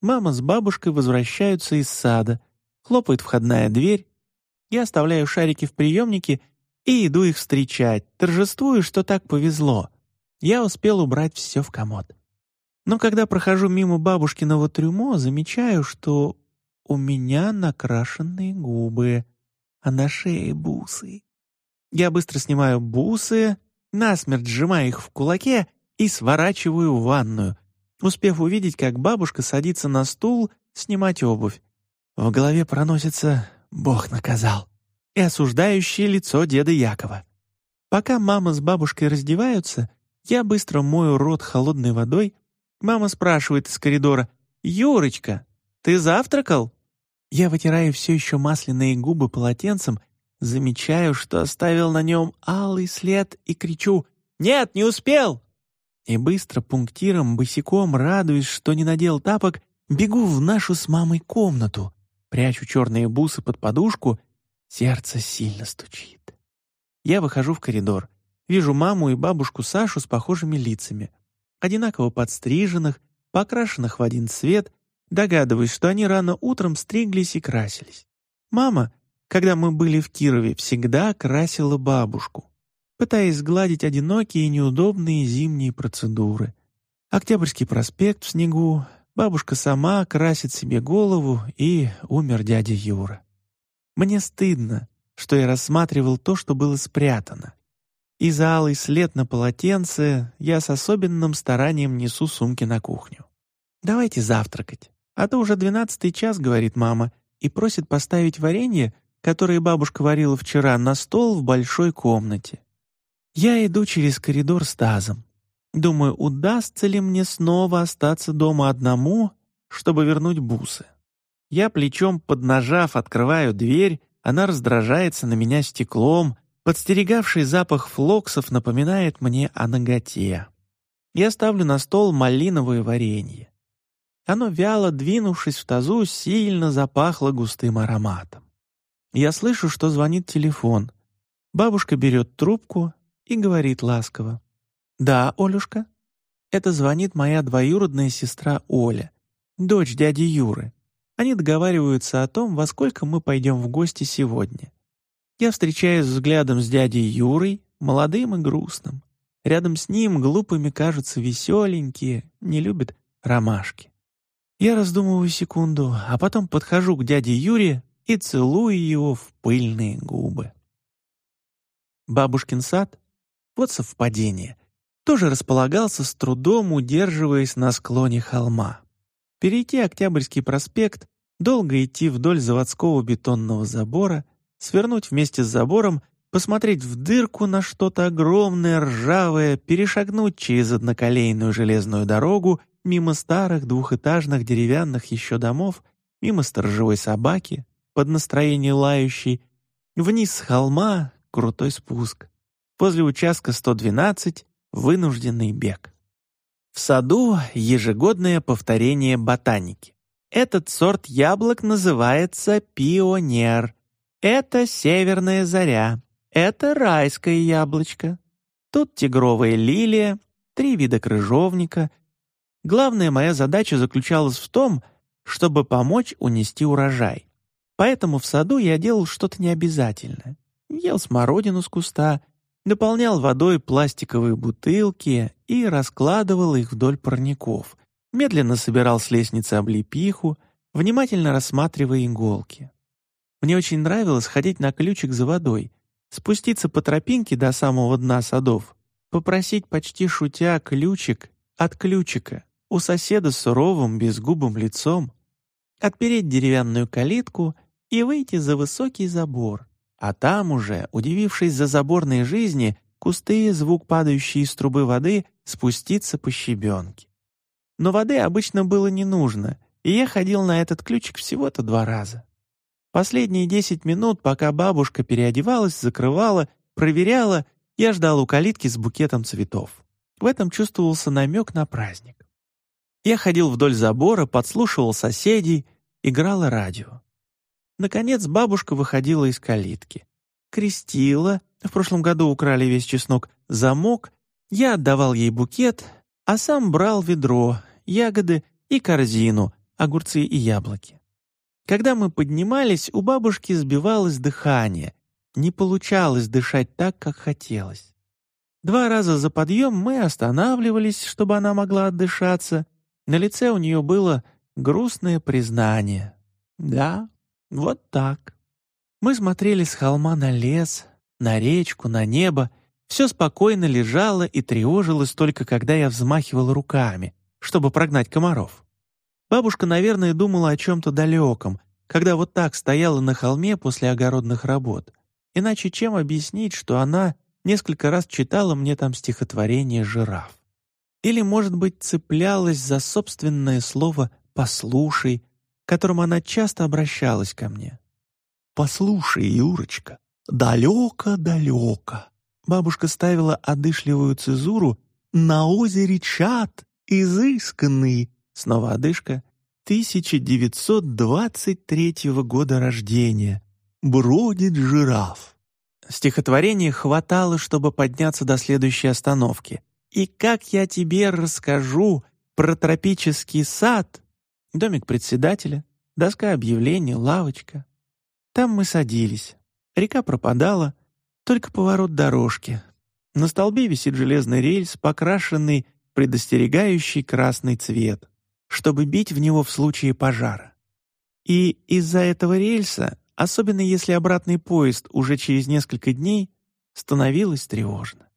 Мама с бабушкой возвращаются из сада, хлопает входная дверь, я оставляю шарики в приемнике и иду их встречать, торжествую, что так повезло. Я успел убрать все в комод. Но когда прохожу мимо бабушкиного трюмо, замечаю, что у меня накрашенные губы, а на шее бусы. Я быстро снимаю бусы, насмерть сжимаю их в кулаке и сворачиваю в ванную, успев увидеть, как бабушка садится на стул снимать обувь. В голове проносится Бог наказал. И осуждающее лицо деда Якова. Пока мама с бабушкой раздеваются, я быстро мою рот холодной водой. Мама спрашивает из коридора, «Юрочка, ты завтракал?» Я вытираю все еще масляные губы полотенцем, замечаю, что оставил на нем алый след и кричу «Нет, не успел!» И быстро пунктиром, босиком, радуясь, что не надел тапок, бегу в нашу с мамой комнату, Прячу черные бусы под подушку, сердце сильно стучит. Я выхожу в коридор, вижу маму и бабушку Сашу с похожими лицами, одинаково подстриженных, покрашенных в один цвет, догадываюсь, что они рано утром стриглись и красились. Мама, когда мы были в Кирове, всегда красила бабушку, пытаясь сгладить одинокие и неудобные зимние процедуры. Октябрьский проспект в снегу, Бабушка сама красит себе голову, и умер дядя Юра. Мне стыдно, что я рассматривал то, что было спрятано. И за алый след на полотенце я с особенным старанием несу сумки на кухню. «Давайте завтракать, а то уже двенадцатый час», — говорит мама, и просит поставить варенье, которое бабушка варила вчера, на стол в большой комнате. Я иду через коридор с тазом. Думаю, удастся ли мне снова остаться дома одному, чтобы вернуть бусы. Я плечом поднажав открываю дверь, она раздражается на меня стеклом, подстерегавший запах флоксов напоминает мне о ноготе. Я ставлю на стол малиновое варенье. Оно, вяло двинувшись в тазу, сильно запахло густым ароматом. Я слышу, что звонит телефон. Бабушка берет трубку и говорит ласково. «Да, Олюшка?» Это звонит моя двоюродная сестра Оля, дочь дяди Юры. Они договариваются о том, во сколько мы пойдем в гости сегодня. Я встречаюсь взглядом с дядей Юрой, молодым и грустным. Рядом с ним глупыми кажутся веселенькие, не любят ромашки. Я раздумываю секунду, а потом подхожу к дяде Юре и целую его в пыльные губы. Бабушкин сад, вот совпадение, тоже располагался с трудом, удерживаясь на склоне холма. Перейти Октябрьский проспект, долго идти вдоль заводского бетонного забора, свернуть вместе с забором посмотреть в дырку на что-то огромное, ржавое, перешагнуть через одноколейную железную дорогу мимо старых двухэтажных деревянных еще домов, мимо сторожевой собаки, под настроение лающей, вниз с холма крутой спуск. Возле участка 112 вынужденный бег. В саду ежегодное повторение ботаники. Этот сорт яблок называется пионер. Это северная заря. Это райское яблочко. Тут тигровая лилия, три вида крыжовника. Главная моя задача заключалась в том, чтобы помочь унести урожай. Поэтому в саду я делал что-то необязательное. Ел смородину с куста, наполнял водой пластиковые бутылки и раскладывал их вдоль парников, медленно собирал с лестницы облепиху, внимательно рассматривая иголки. Мне очень нравилось ходить на ключик за водой, спуститься по тропинке до самого дна садов, попросить почти шутя ключик от ключика у соседа с суровым безгубым лицом, отпереть деревянную калитку и выйти за высокий забор, а там уже, удивившись за заборной жизни, кусты, звук падающей из трубы воды, спуститься по щебенке. Но воды обычно было не нужно, и я ходил на этот ключик всего-то два раза. Последние десять минут, пока бабушка переодевалась, закрывала, проверяла, я ждал у калитки с букетом цветов. В этом чувствовался намек на праздник. Я ходил вдоль забора, подслушивал соседей, играло радио. Наконец бабушка выходила из калитки. Крестила, в прошлом году украли весь чеснок, замок, я отдавал ей букет, а сам брал ведро, ягоды и корзину, огурцы и яблоки. Когда мы поднимались, у бабушки сбивалось дыхание, не получалось дышать так, как хотелось. Два раза за подъем мы останавливались, чтобы она могла отдышаться. На лице у нее было грустное признание. Да, вот так. Мы смотрели с холма на лес, на речку, на небо. Все спокойно лежало и тревожилось только, когда я взмахивал руками, чтобы прогнать комаров. Бабушка, наверное, думала о чем-то далеком, когда вот так стояла на холме после огородных работ. Иначе чем объяснить, что она несколько раз читала мне там стихотворение «Жираф»? Или, может быть, цеплялась за собственное слово «послушай», которым она часто обращалась ко мне. «Послушай, Юрочка, далеко-далеко». Бабушка ставила одышливую цезуру «На озере чат, изысканный». Снова одышка. 1923 года рождения. Бродит жираф. Стихотворения хватало, чтобы подняться до следующей остановки. И как я тебе расскажу про тропический сад, домик председателя, доска объявлений, лавочка. Там мы садились. Река пропадала, только поворот дорожки. На столбе висит железный рельс, покрашенный предостерегающий красный цвет чтобы бить в него в случае пожара. И из-за этого рельса, особенно если обратный поезд уже через несколько дней, становилось тревожно.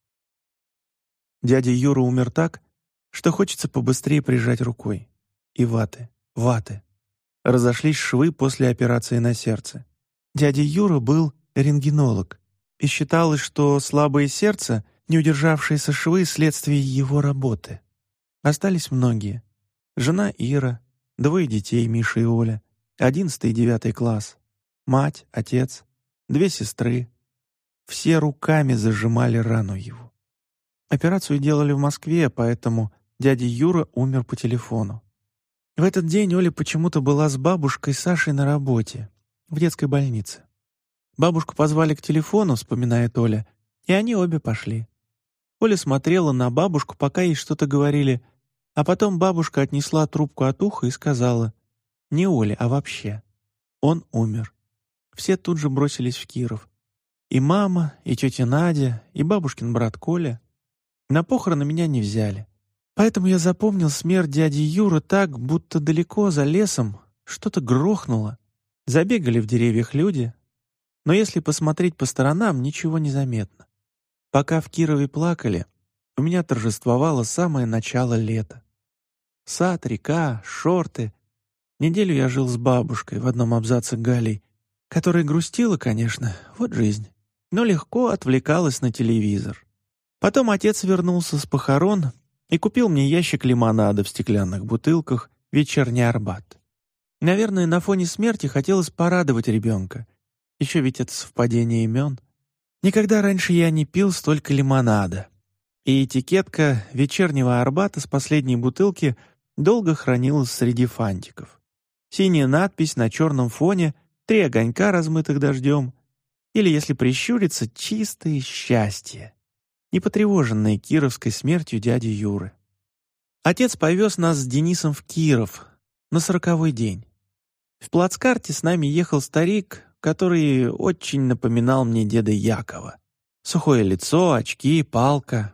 Дядя Юра умер так, что хочется побыстрее прижать рукой. И ваты, ваты. Разошлись швы после операции на сердце. Дядя Юра был рентгенолог, и считалось, что слабое сердце не удержавшиеся швы следствие его работы. Остались многие. Жена Ира, двое детей Миша и Оля, одиннадцатый и девятый класс, мать, отец, две сестры. Все руками зажимали рану его. Операцию делали в Москве, поэтому дядя Юра умер по телефону. В этот день Оля почему-то была с бабушкой Сашей на работе, в детской больнице. Бабушку позвали к телефону, вспоминает Оля, и они обе пошли. Оля смотрела на бабушку, пока ей что-то говорили, а потом бабушка отнесла трубку от уха и сказала, не Оля, а вообще. Он умер. Все тут же бросились в Киров. И мама, и тетя Надя, и бабушкин брат Коля. На похороны меня не взяли. Поэтому я запомнил смерть дяди Юры так, будто далеко за лесом что-то грохнуло. Забегали в деревьях люди, но если посмотреть по сторонам, ничего не заметно. Пока в Кирове плакали, у меня торжествовало самое начало лета. Сад, река, шорты. Неделю я жил с бабушкой в одном абзаце Галей, которая грустила, конечно, вот жизнь, но легко отвлекалась на телевизор. Потом отец вернулся с похорон и купил мне ящик лимонада в стеклянных бутылках «Вечерний Арбат». Наверное, на фоне смерти хотелось порадовать ребенка — еще ведь это совпадение имен. Никогда раньше я не пил столько лимонада. И этикетка вечернего Арбата с последней бутылки долго хранилась среди фантиков. Синяя надпись на черном фоне, три огонька, размытых дождем. Или, если прищуриться, чистое счастье, не потревоженное кировской смертью дяди Юры. Отец повез нас с Денисом в Киров на сороковой день. В плацкарте с нами ехал старик, который очень напоминал мне деда Якова. Сухое лицо, очки, палка.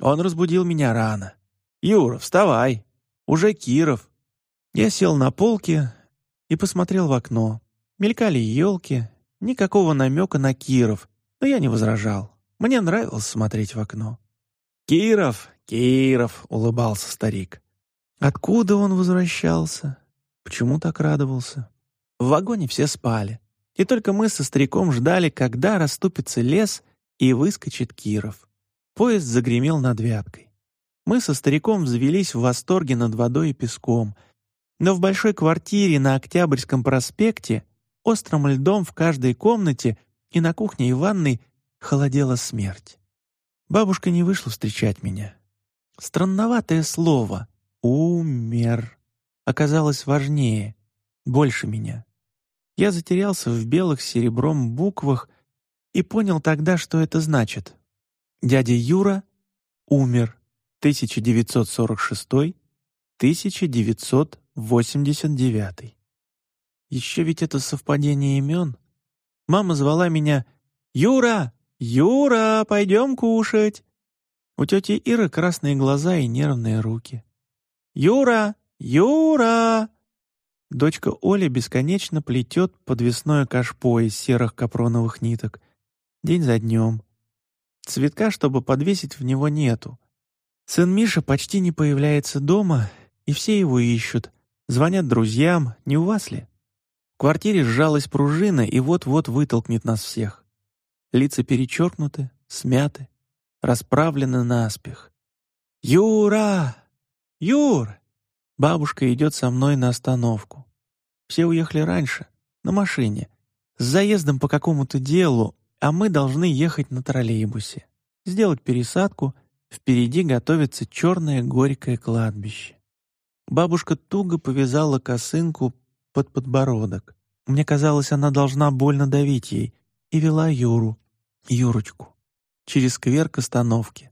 Он разбудил меня рано. «Юра, вставай! Уже Киров!» Я сел на полке и посмотрел в окно. Мелькали елки, никакого намека на Киров, но я не возражал. Мне нравилось смотреть в окно. «Киров, Киров!» — улыбался старик. Откуда он возвращался? Почему так радовался? В вагоне все спали. И только мы со стариком ждали, когда расступится лес и выскочит Киров. Поезд загремел над Вяткой. Мы со стариком взвелись в восторге над водой и песком. Но в большой квартире на Октябрьском проспекте, острым льдом в каждой комнате и на кухне и ванной холодела смерть. Бабушка не вышла встречать меня. Странноватое слово «умер» оказалось важнее, больше меня. Я затерялся в белых серебром буквах и понял тогда, что это значит. Дядя Юра умер 1946-1989. Еще ведь это совпадение имен. Мама звала меня «Юра! Юра, пойдем кушать!» У тети Иры красные глаза и нервные руки. «Юра! Юра!» Дочка Оля бесконечно плетет подвесное кашпо из серых капроновых ниток. День за днем. Цветка, чтобы подвесить в него, нету. Сын Миша почти не появляется дома, и все его ищут. Звонят друзьям, не у вас ли? В квартире сжалась пружина и вот-вот вытолкнет нас всех. Лица перечеркнуты, смяты, расправлены наспех. «Юра! Юр!» Бабушка идет со мной на остановку. Все уехали раньше, на машине, с заездом по какому-то делу, а мы должны ехать на троллейбусе, сделать пересадку, впереди готовится черное горькое кладбище. Бабушка туго повязала косынку под подбородок. Мне казалось, она должна больно давить ей, и вела Юру, Юрочку, через сквер к остановке.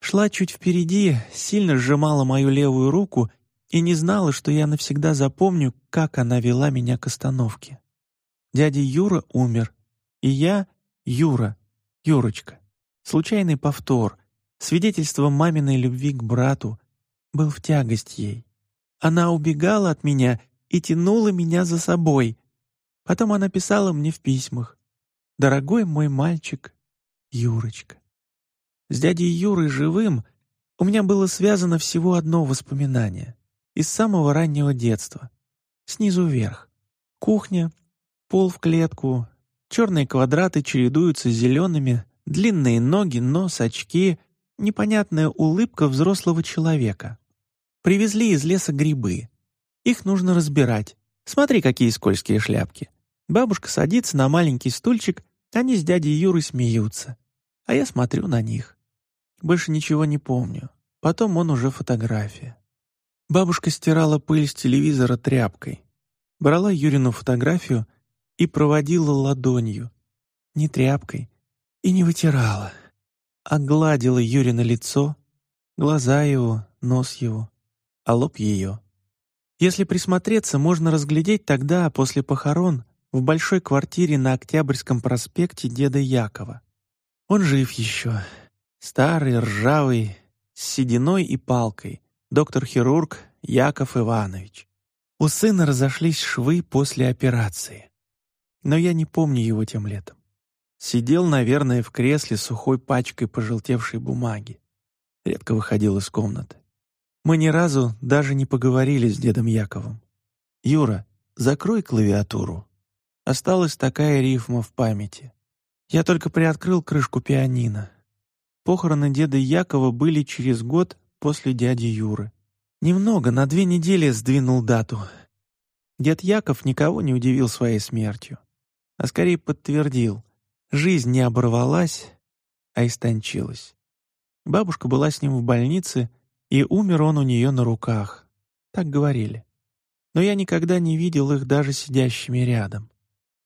Шла чуть впереди, сильно сжимала мою левую руку и не знала, что я навсегда запомню, как она вела меня к остановке. Дядя Юра умер, и я — Юра, Юрочка. Случайный повтор, свидетельство маминой любви к брату, был в тягость ей. Она убегала от меня и тянула меня за собой. Потом она писала мне в письмах. «Дорогой мой мальчик, Юрочка». С дядей Юрой живым у меня было связано всего одно воспоминание из самого раннего детства, снизу вверх. Кухня, пол в клетку, черные квадраты чередуются с зелеными, Длинные ноги, нос, очки, непонятная улыбка взрослого человека. Привезли из леса грибы. Их нужно разбирать. Смотри, какие скользкие шляпки. Бабушка садится на маленький стульчик, они с дядей Юрой смеются. А я смотрю на них. Больше ничего не помню. Потом он уже фотография. Бабушка стирала пыль с телевизора тряпкой. Брала Юрину фотографию и проводила ладонью. Не тряпкой. И не вытирала. А гладила Юрина лицо, глаза его, нос его, а лоб ее. Если присмотреться, можно разглядеть тогда, после похорон, в большой квартире на Октябрьском проспекте деда Якова. Он жив еще. Старый, ржавый, с сединой и палкой. Доктор-хирург Яков Иванович. У сына разошлись швы после операции. Но я не помню его тем летом. Сидел, наверное, в кресле сухой пачкой пожелтевшей бумаги. Редко выходил из комнаты. Мы ни разу даже не поговорили с дедом Яковом. «Юра, закрой клавиатуру». Осталась такая рифма в памяти. Я только приоткрыл крышку пианино. Похороны деда Якова были через год после дяди Юры. Немного, на две недели сдвинул дату. Дед Яков никого не удивил своей смертью, а скорее подтвердил, жизнь не оборвалась, а истончилась. Бабушка была с ним в больнице, и умер он у нее на руках. Так говорили. Но я никогда не видел их даже сидящими рядом.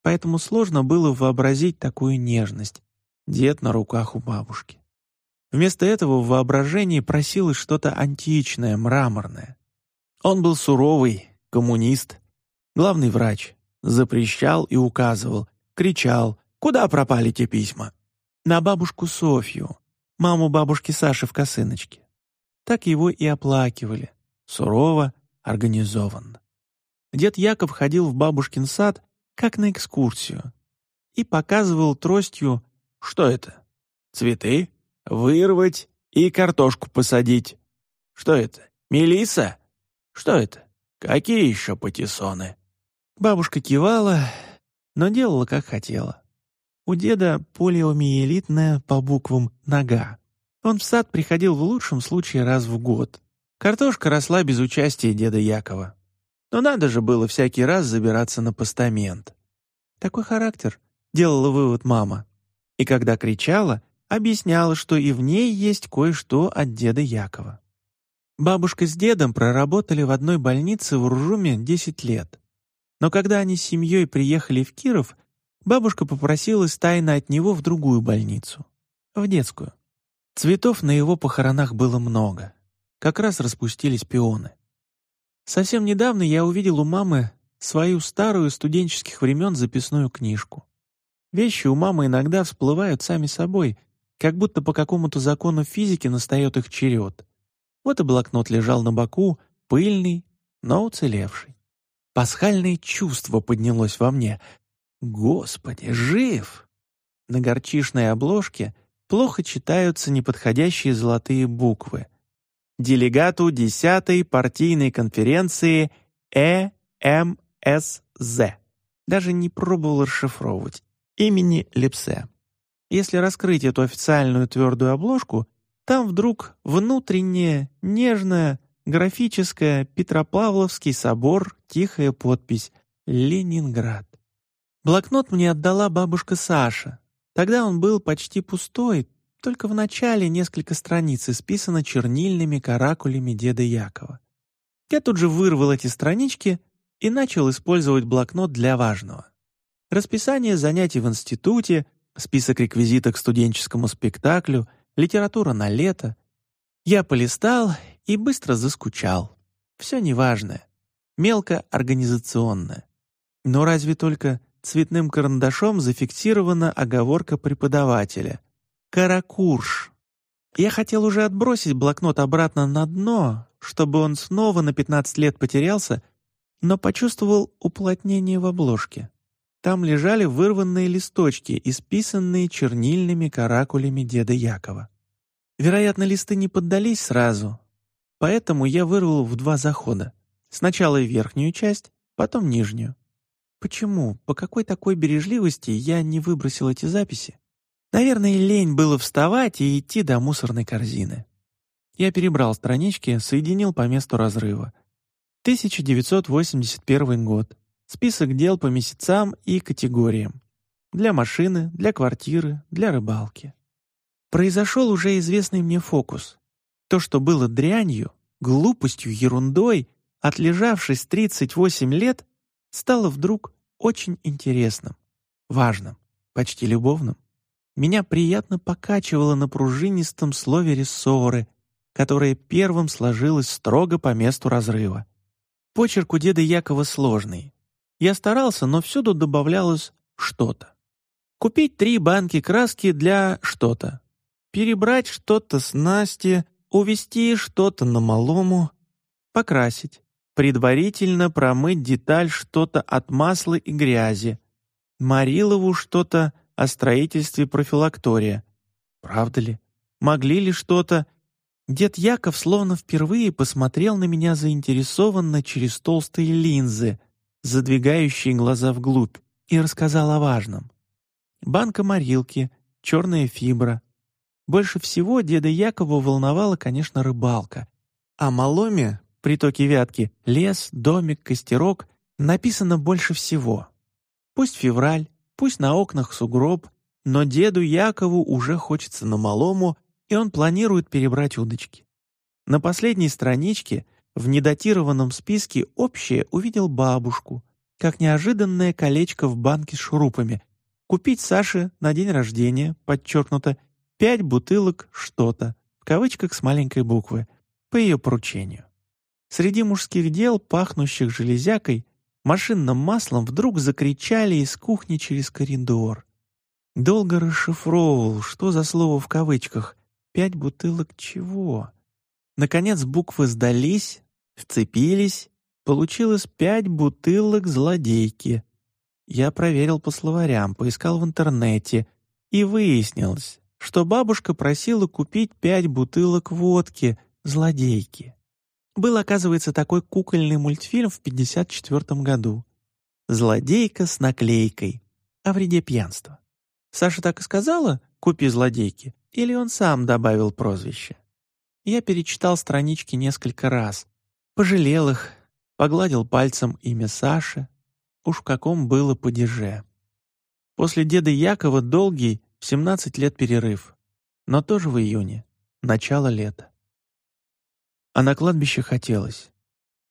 Поэтому сложно было вообразить такую нежность. Дед на руках у бабушки. Вместо этого в воображении просилось что-то античное, мраморное. Он был суровый, коммунист, главный врач, запрещал и указывал, кричал «Куда пропали те письма?» На бабушку Софью, маму бабушки Саши в косыночке. Так его и оплакивали, сурово, организованно. Дед Яков ходил в бабушкин сад как на экскурсию, и показывал тростью, что это? Цветы? Вырвать и картошку посадить. Что это? Мелиса? Что это? Какие еще патиссоны? Бабушка кивала, но делала, как хотела. У деда полиомиелитная по буквам «нога». Он в сад приходил в лучшем случае раз в год. Картошка росла без участия деда Якова. Но надо же было всякий раз забираться на постамент. Такой характер, делала вывод мама. И когда кричала, объясняла, что и в ней есть кое-что от деда Якова. Бабушка с дедом проработали в одной больнице в Уржуме 10 лет. Но когда они с семьей приехали в Киров, бабушка попросилась тайно от него в другую больницу, в детскую. Цветов на его похоронах было много. Как раз распустились пионы. Совсем недавно я увидел у мамы свою старую студенческих времен записную книжку. Вещи у мамы иногда всплывают сами собой, как будто по какому-то закону физики настает их черед. Вот и блокнот лежал на боку, пыльный, но уцелевший. Пасхальное чувство поднялось во мне. Господи, жив! На горчишной обложке плохо читаются неподходящие золотые буквы. Делегату 10-й партийной конференции ЭМС с.З. Даже не пробовал расшифровывать. Имени Лепсе. Если раскрыть эту официальную твердую обложку, там вдруг внутренняя, нежная, графическая Петропавловский собор, тихая подпись «Ленинград». Блокнот мне отдала бабушка Саша. Тогда он был почти пустой, только в начале несколько страниц исписано чернильными каракулями деда Якова. Я тут же вырвал эти странички и начал использовать блокнот для важного. Расписание занятий в институте, список реквизита к студенческому спектаклю, литература на лето. Я полистал и быстро заскучал. Все неважное, мелко организационное. Но разве только цветным карандашом зафиксирована оговорка преподавателя. «Каракурш». Я хотел уже отбросить блокнот обратно на дно, чтобы он снова на 15 лет потерялся но почувствовал уплотнение в обложке. Там лежали вырванные листочки, исписанные чернильными каракулями деда Якова. Вероятно, листы не поддались сразу, поэтому я вырвал в два захода. Сначала верхнюю часть, потом нижнюю. Почему, по какой такой бережливости я не выбросил эти записи? Наверное, лень было вставать и идти до мусорной корзины. Я перебрал странички, соединил по месту разрыва. 1981 год. Список дел по месяцам и категориям. Для машины, для квартиры, для рыбалки. Произошел уже известный мне фокус. То, что было дрянью, глупостью, ерундой, отлежавшись 38 лет, стало вдруг очень интересным, важным, почти любовным. Меня приятно покачивало на пружинистом слове рессоры, которое первым сложилось строго по месту разрыва. Почерк у деда Якова сложный. Я старался, но всюду добавлялось что-то. Купить три банки краски для что-то. Перебрать что-то с Насти, увести что-то на малому, покрасить. Предварительно промыть деталь что-то от масла и грязи. Марилову что-то о строительстве профилактория. Правда ли? Могли ли что-то? Дед Яков словно впервые посмотрел на меня заинтересованно через толстые линзы, задвигающие глаза вглубь, и рассказал о важном. Банка морилки, черная фибра. Больше всего деда Якова волновала, конечно, рыбалка. О маломе, притоке Вятки, лес, домик, костерок написано больше всего. Пусть февраль, Пусть на окнах сугроб, но деду Якову уже хочется на малому, и он планирует перебрать удочки. На последней страничке в недатированном списке общее увидел бабушку, как неожиданное колечко в банке с шурупами. Купить Саше на день рождения, подчеркнуто, пять бутылок что-то, в кавычках с маленькой буквы, по ее поручению. Среди мужских дел, пахнущих железякой, машинным маслом вдруг закричали из кухни через коридор. Долго расшифровывал, что за слово в кавычках. Пять бутылок чего? Наконец буквы сдались, вцепились. Получилось пять бутылок злодейки. Я проверил по словарям, поискал в интернете, и выяснилось, что бабушка просила купить пять бутылок водки злодейки. Был, оказывается, такой кукольный мультфильм в 54 году. «Злодейка с наклейкой» о вреде пьянства. Саша так и сказала «купи злодейки» или он сам добавил прозвище. Я перечитал странички несколько раз, пожалел их, погладил пальцем имя Саши, уж в каком было падеже. После деда Якова долгий, в 17 лет перерыв, но тоже в июне, начало лета. А на кладбище хотелось.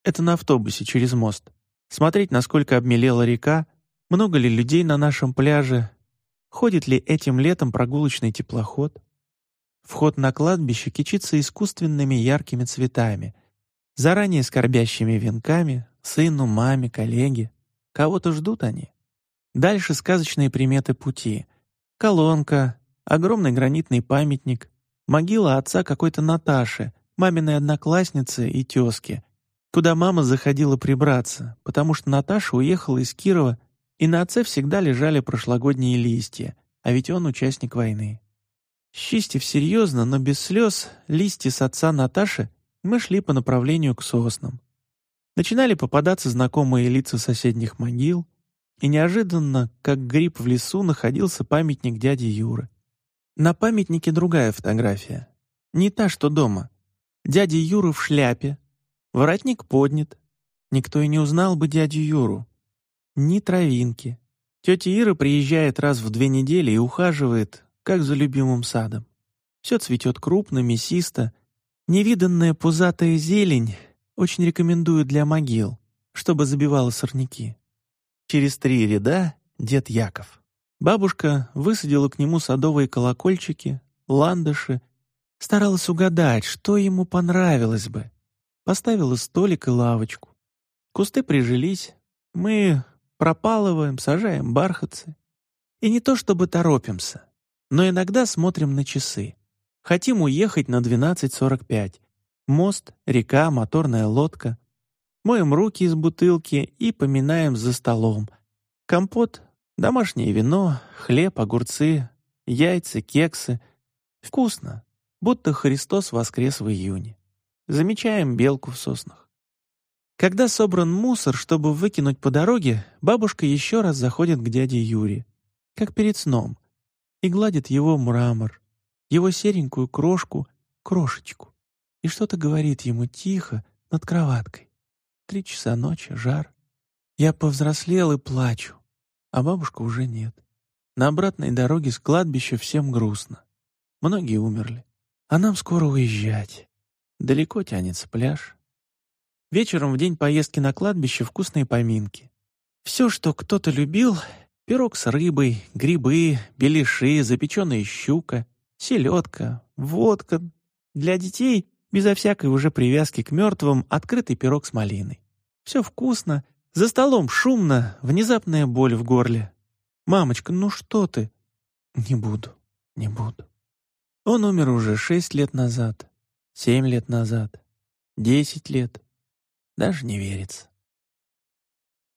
Это на автобусе через мост. Смотреть, насколько обмелела река, много ли людей на нашем пляже, ходит ли этим летом прогулочный теплоход. Вход на кладбище кичится искусственными яркими цветами, заранее скорбящими венками, сыну, маме, коллеге. Кого-то ждут они. Дальше сказочные приметы пути. Колонка, огромный гранитный памятник, могила отца какой-то Наташи, маминой одноклассницы и тезки, куда мама заходила прибраться, потому что Наташа уехала из Кирова, и на отце всегда лежали прошлогодние листья, а ведь он участник войны. Счистив серьезно, но без слез, листья с отца Наташи, мы шли по направлению к соснам. Начинали попадаться знакомые лица соседних могил, и неожиданно, как гриб в лесу, находился памятник дяди Юры. На памятнике другая фотография. Не та, что дома, Дядя Юра в шляпе, воротник поднят. Никто и не узнал бы дядю Юру. Ни травинки. Тетя Ира приезжает раз в две недели и ухаживает, как за любимым садом. Все цветет крупно, мясисто. Невиданная пузатая зелень очень рекомендую для могил, чтобы забивала сорняки. Через три ряда дед Яков. Бабушка высадила к нему садовые колокольчики, ландыши Старалась угадать, что ему понравилось бы. Поставила столик и лавочку. Кусты прижились. Мы пропалываем, сажаем бархатцы. И не то чтобы торопимся, но иногда смотрим на часы. Хотим уехать на 12.45. Мост, река, моторная лодка. Моем руки из бутылки и поминаем за столом. Компот, домашнее вино, хлеб, огурцы, яйца, кексы. Вкусно, будто Христос воскрес в июне. Замечаем белку в соснах. Когда собран мусор, чтобы выкинуть по дороге, бабушка еще раз заходит к дяде Юре, как перед сном. и гладит его мрамор, его серенькую крошку, крошечку, и что-то говорит ему тихо над кроваткой. Три часа ночи, жар. Я повзрослел и плачу, а бабушка уже нет. На обратной дороге с кладбища всем грустно. Многие умерли, а нам скоро уезжать. Далеко тянется пляж. Вечером в день поездки на кладбище вкусные поминки. Все, что кто-то любил — пирог с рыбой, грибы, беляши, запеченная щука, селедка, водка. Для детей, безо всякой уже привязки к мертвым, открытый пирог с малиной. Все вкусно, за столом шумно, внезапная боль в горле. «Мамочка, ну что ты?» «Не буду, не буду». Он умер уже шесть лет назад, семь лет назад, десять лет. Даже не верится.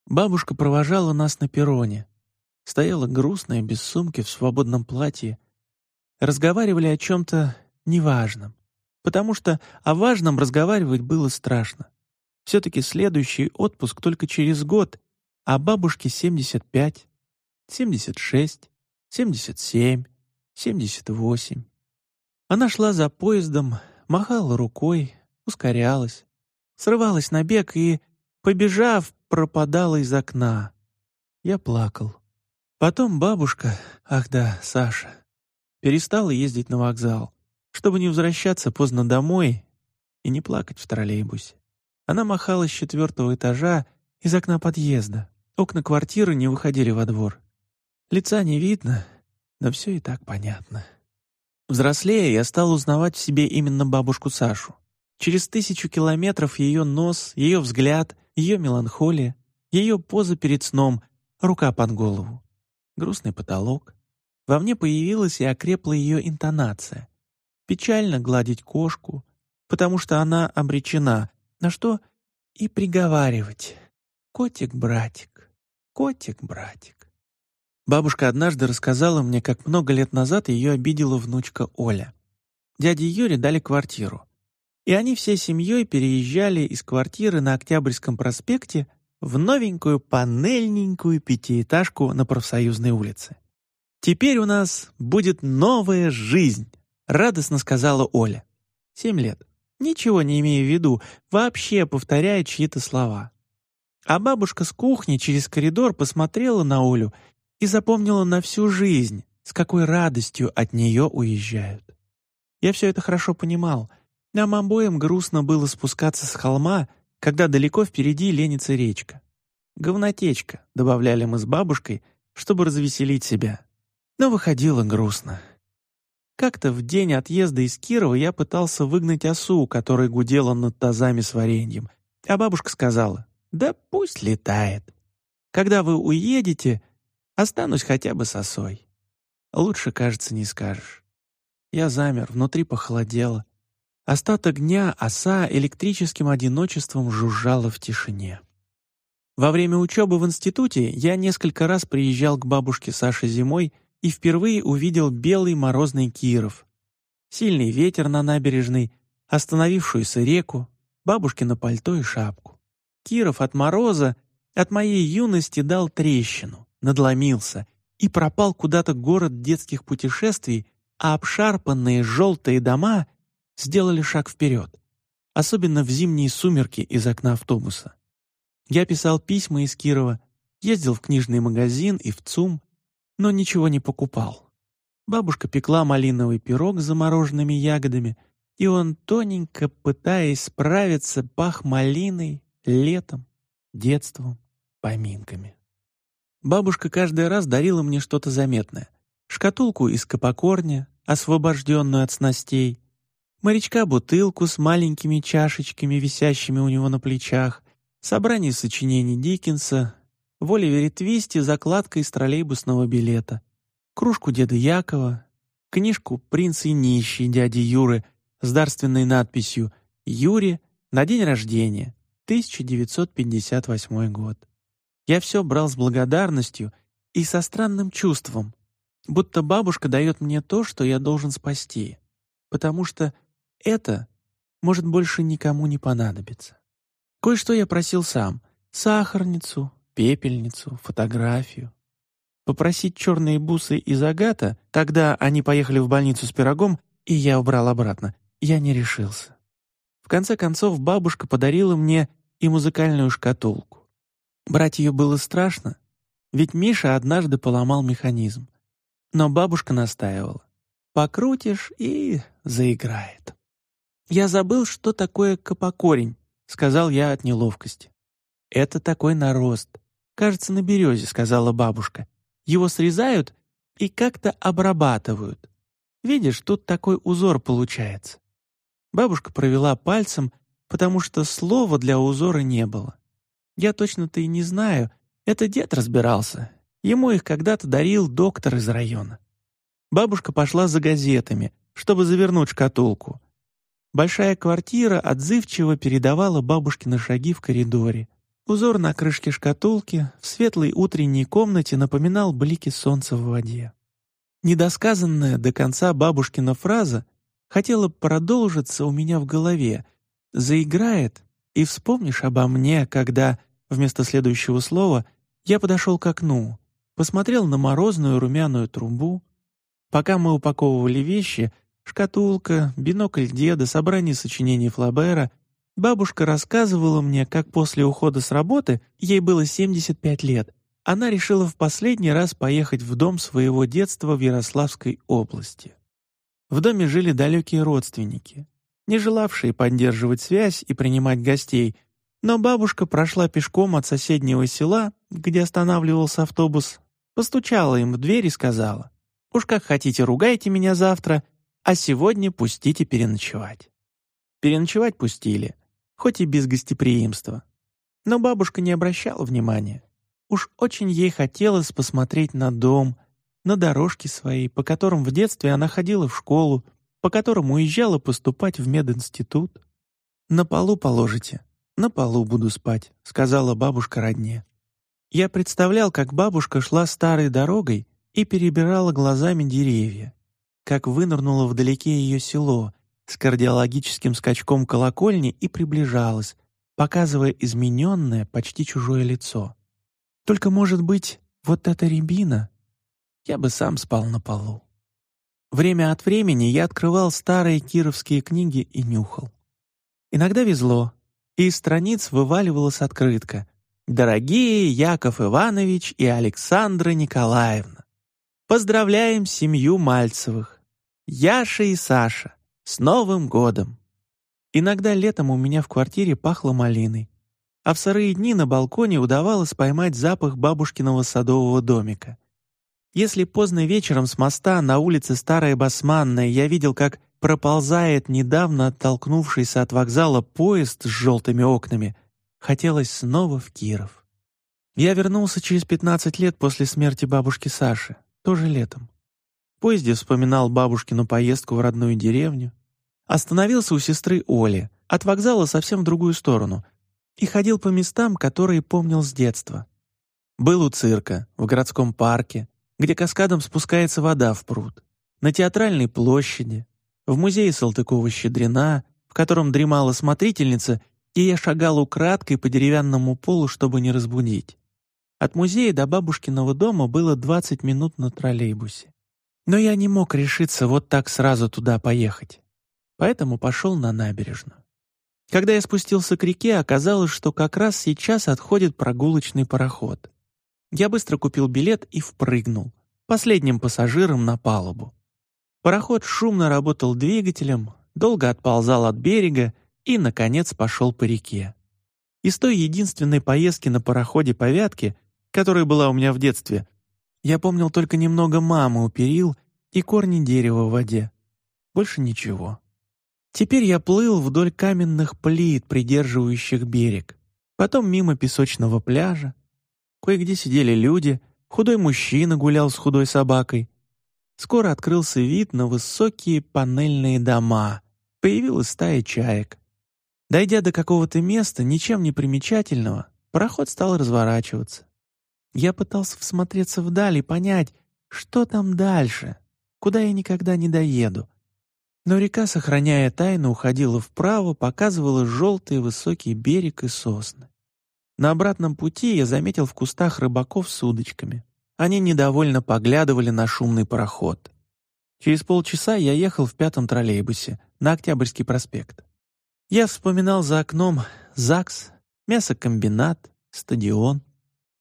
Бабушка провожала нас на перроне. Стояла грустная, без сумки, в свободном платье. Разговаривали о чем-то неважном, потому что о важном разговаривать было страшно. Все-таки следующий отпуск только через год, а бабушке 75, 76, 77, 78. Она шла за поездом, махала рукой, ускорялась срывалась на бег и, побежав, пропадала из окна. Я плакал. Потом бабушка, ах да, Саша, перестала ездить на вокзал, чтобы не возвращаться поздно домой и не плакать в троллейбусе. Она махала с четвертого этажа из окна подъезда. Окна квартиры не выходили во двор. Лица не видно, но все и так понятно. Взрослея, я стал узнавать в себе именно бабушку Сашу. Через тысячу километров ее нос, ее взгляд, ее меланхолия, ее поза перед сном, рука под голову. Грустный потолок. Во мне появилась и окрепла ее интонация. Печально гладить кошку, потому что она обречена. На что? И приговаривать. «Котик-братик, котик-братик». Бабушка однажды рассказала мне, как много лет назад ее обидела внучка Оля. Дяде Юре дали квартиру. И они всей семьей переезжали из квартиры на Октябрьском проспекте в новенькую панельненькую пятиэтажку на Профсоюзной улице. «Теперь у нас будет новая жизнь», — радостно сказала Оля. Семь лет. Ничего не имея в виду, вообще повторяя чьи-то слова. А бабушка с кухни через коридор посмотрела на Олю и запомнила на всю жизнь, с какой радостью от нее уезжают. Я все это хорошо понимал — нам обоим грустно было спускаться с холма, когда далеко впереди ленится речка. «Говнотечка», — добавляли мы с бабушкой, чтобы развеселить себя. Но выходило грустно. Как-то в день отъезда из Кирова я пытался выгнать осу, которая гудела над тазами с вареньем, а бабушка сказала, «Да пусть летает. Когда вы уедете, останусь хотя бы с осой». Лучше, кажется, не скажешь. Я замер, внутри похолодело. Остаток дня оса электрическим одиночеством жужжала в тишине. Во время учебы в институте я несколько раз приезжал к бабушке Саше зимой и впервые увидел белый морозный Киров. Сильный ветер на набережной, остановившуюся реку, бабушкино пальто и шапку. Киров от мороза, от моей юности дал трещину, надломился и пропал куда-то город детских путешествий, а обшарпанные желтые дома сделали шаг вперед, особенно в зимние сумерки из окна автобуса. Я писал письма из Кирова, ездил в книжный магазин и в ЦУМ, но ничего не покупал. Бабушка пекла малиновый пирог с замороженными ягодами, и он, тоненько пытаясь справиться, пах малиной, летом, детством, поминками. Бабушка каждый раз дарила мне что-то заметное. Шкатулку из капокорня, освобожденную от снастей, морячка-бутылку с маленькими чашечками, висящими у него на плечах, собрание сочинений Диккенса, в Оливере Твисте закладка из троллейбусного билета, кружку деда Якова, книжку «Принц и нищий» дяди Юры с дарственной надписью «Юре на день рождения, 1958 год». Я все брал с благодарностью и со странным чувством, будто бабушка дает мне то, что я должен спасти, потому что это может больше никому не понадобиться. Кое-что я просил сам — сахарницу, пепельницу, фотографию. Попросить черные бусы из агата, когда они поехали в больницу с пирогом, и я убрал обратно, я не решился. В конце концов, бабушка подарила мне и музыкальную шкатулку. Брать ее было страшно, ведь Миша однажды поломал механизм. Но бабушка настаивала. Покрутишь и заиграет. «Я забыл, что такое капокорень», — сказал я от неловкости. «Это такой нарост. Кажется, на березе», — сказала бабушка. «Его срезают и как-то обрабатывают. Видишь, тут такой узор получается». Бабушка провела пальцем, потому что слова для узора не было. Я точно-то и не знаю, это дед разбирался. Ему их когда-то дарил доктор из района. Бабушка пошла за газетами, чтобы завернуть шкатулку. Большая квартира отзывчиво передавала бабушкины шаги в коридоре. Узор на крышке шкатулки в светлой утренней комнате напоминал блики солнца в воде. Недосказанная до конца бабушкина фраза хотела продолжиться у меня в голове. Заиграет, и вспомнишь обо мне, когда, вместо следующего слова, я подошел к окну, посмотрел на морозную румяную трубу. Пока мы упаковывали вещи, шкатулка, бинокль деда, собрание сочинений Флабера, бабушка рассказывала мне, как после ухода с работы, ей было 75 лет, она решила в последний раз поехать в дом своего детства в Ярославской области. В доме жили далекие родственники, не желавшие поддерживать связь и принимать гостей, но бабушка прошла пешком от соседнего села, где останавливался автобус, постучала им в дверь и сказала, «Уж как хотите, ругайте меня завтра, а сегодня пустите переночевать». Переночевать пустили, хоть и без гостеприимства. Но бабушка не обращала внимания. Уж очень ей хотелось посмотреть на дом, на дорожки свои, по которым в детстве она ходила в школу, по которым уезжала поступать в мединститут. «На полу положите, на полу буду спать», — сказала бабушка родне. Я представлял, как бабушка шла старой дорогой и перебирала глазами деревья, как вынырнуло вдалеке ее село с кардиологическим скачком колокольни и приближалась, показывая измененное, почти чужое лицо. Только, может быть, вот эта рябина я бы сам спал на полу. Время от времени я открывал старые кировские книги и нюхал. Иногда везло, и из страниц вываливалась открытка «Дорогие Яков Иванович и Александра Николаевна, поздравляем семью Мальцевых, Яша и Саша, с Новым годом!» Иногда летом у меня в квартире пахло малиной, а в сырые дни на балконе удавалось поймать запах бабушкиного садового домика. Если поздно вечером с моста на улице Старая Басманная я видел, как проползает недавно оттолкнувшийся от вокзала поезд с желтыми окнами, хотелось снова в Киров. Я вернулся через 15 лет после смерти бабушки Саши, тоже летом. В поезде вспоминал бабушкину поездку в родную деревню, остановился у сестры Оли, от вокзала совсем в другую сторону, и ходил по местам, которые помнил с детства. Был у цирка, в городском парке, где каскадом спускается вода в пруд, на театральной площади, в музее Салтыкова-Щедрина, в котором дремала смотрительница, и я шагал украдкой по деревянному полу, чтобы не разбудить. От музея до бабушкиного дома было 20 минут на троллейбусе. Но я не мог решиться вот так сразу туда поехать. Поэтому пошел на набережную. Когда я спустился к реке, оказалось, что как раз сейчас отходит прогулочный пароход. Я быстро купил билет и впрыгнул, последним пассажиром на палубу. Пароход шумно работал двигателем, долго отползал от берега и, наконец, пошел по реке. Из той единственной поездки на пароходе по Вятке, которая была у меня в детстве, я помнил только немного мамы у перил и корни дерева в воде. Больше ничего. Теперь я плыл вдоль каменных плит, придерживающих берег, потом мимо песочного пляжа, Кое-где сидели люди, худой мужчина гулял с худой собакой. Скоро открылся вид на высокие панельные дома. Появилась стая чаек. Дойдя до какого-то места, ничем не примечательного, пароход стал разворачиваться. Я пытался всмотреться вдаль и понять, что там дальше, куда я никогда не доеду. Но река, сохраняя тайну, уходила вправо, показывала желтый высокий берег и сосны. На обратном пути я заметил в кустах рыбаков с удочками. Они недовольно поглядывали на шумный пароход. Через полчаса я ехал в пятом троллейбусе на Октябрьский проспект. Я вспоминал за окном ЗАГС, мясокомбинат, стадион.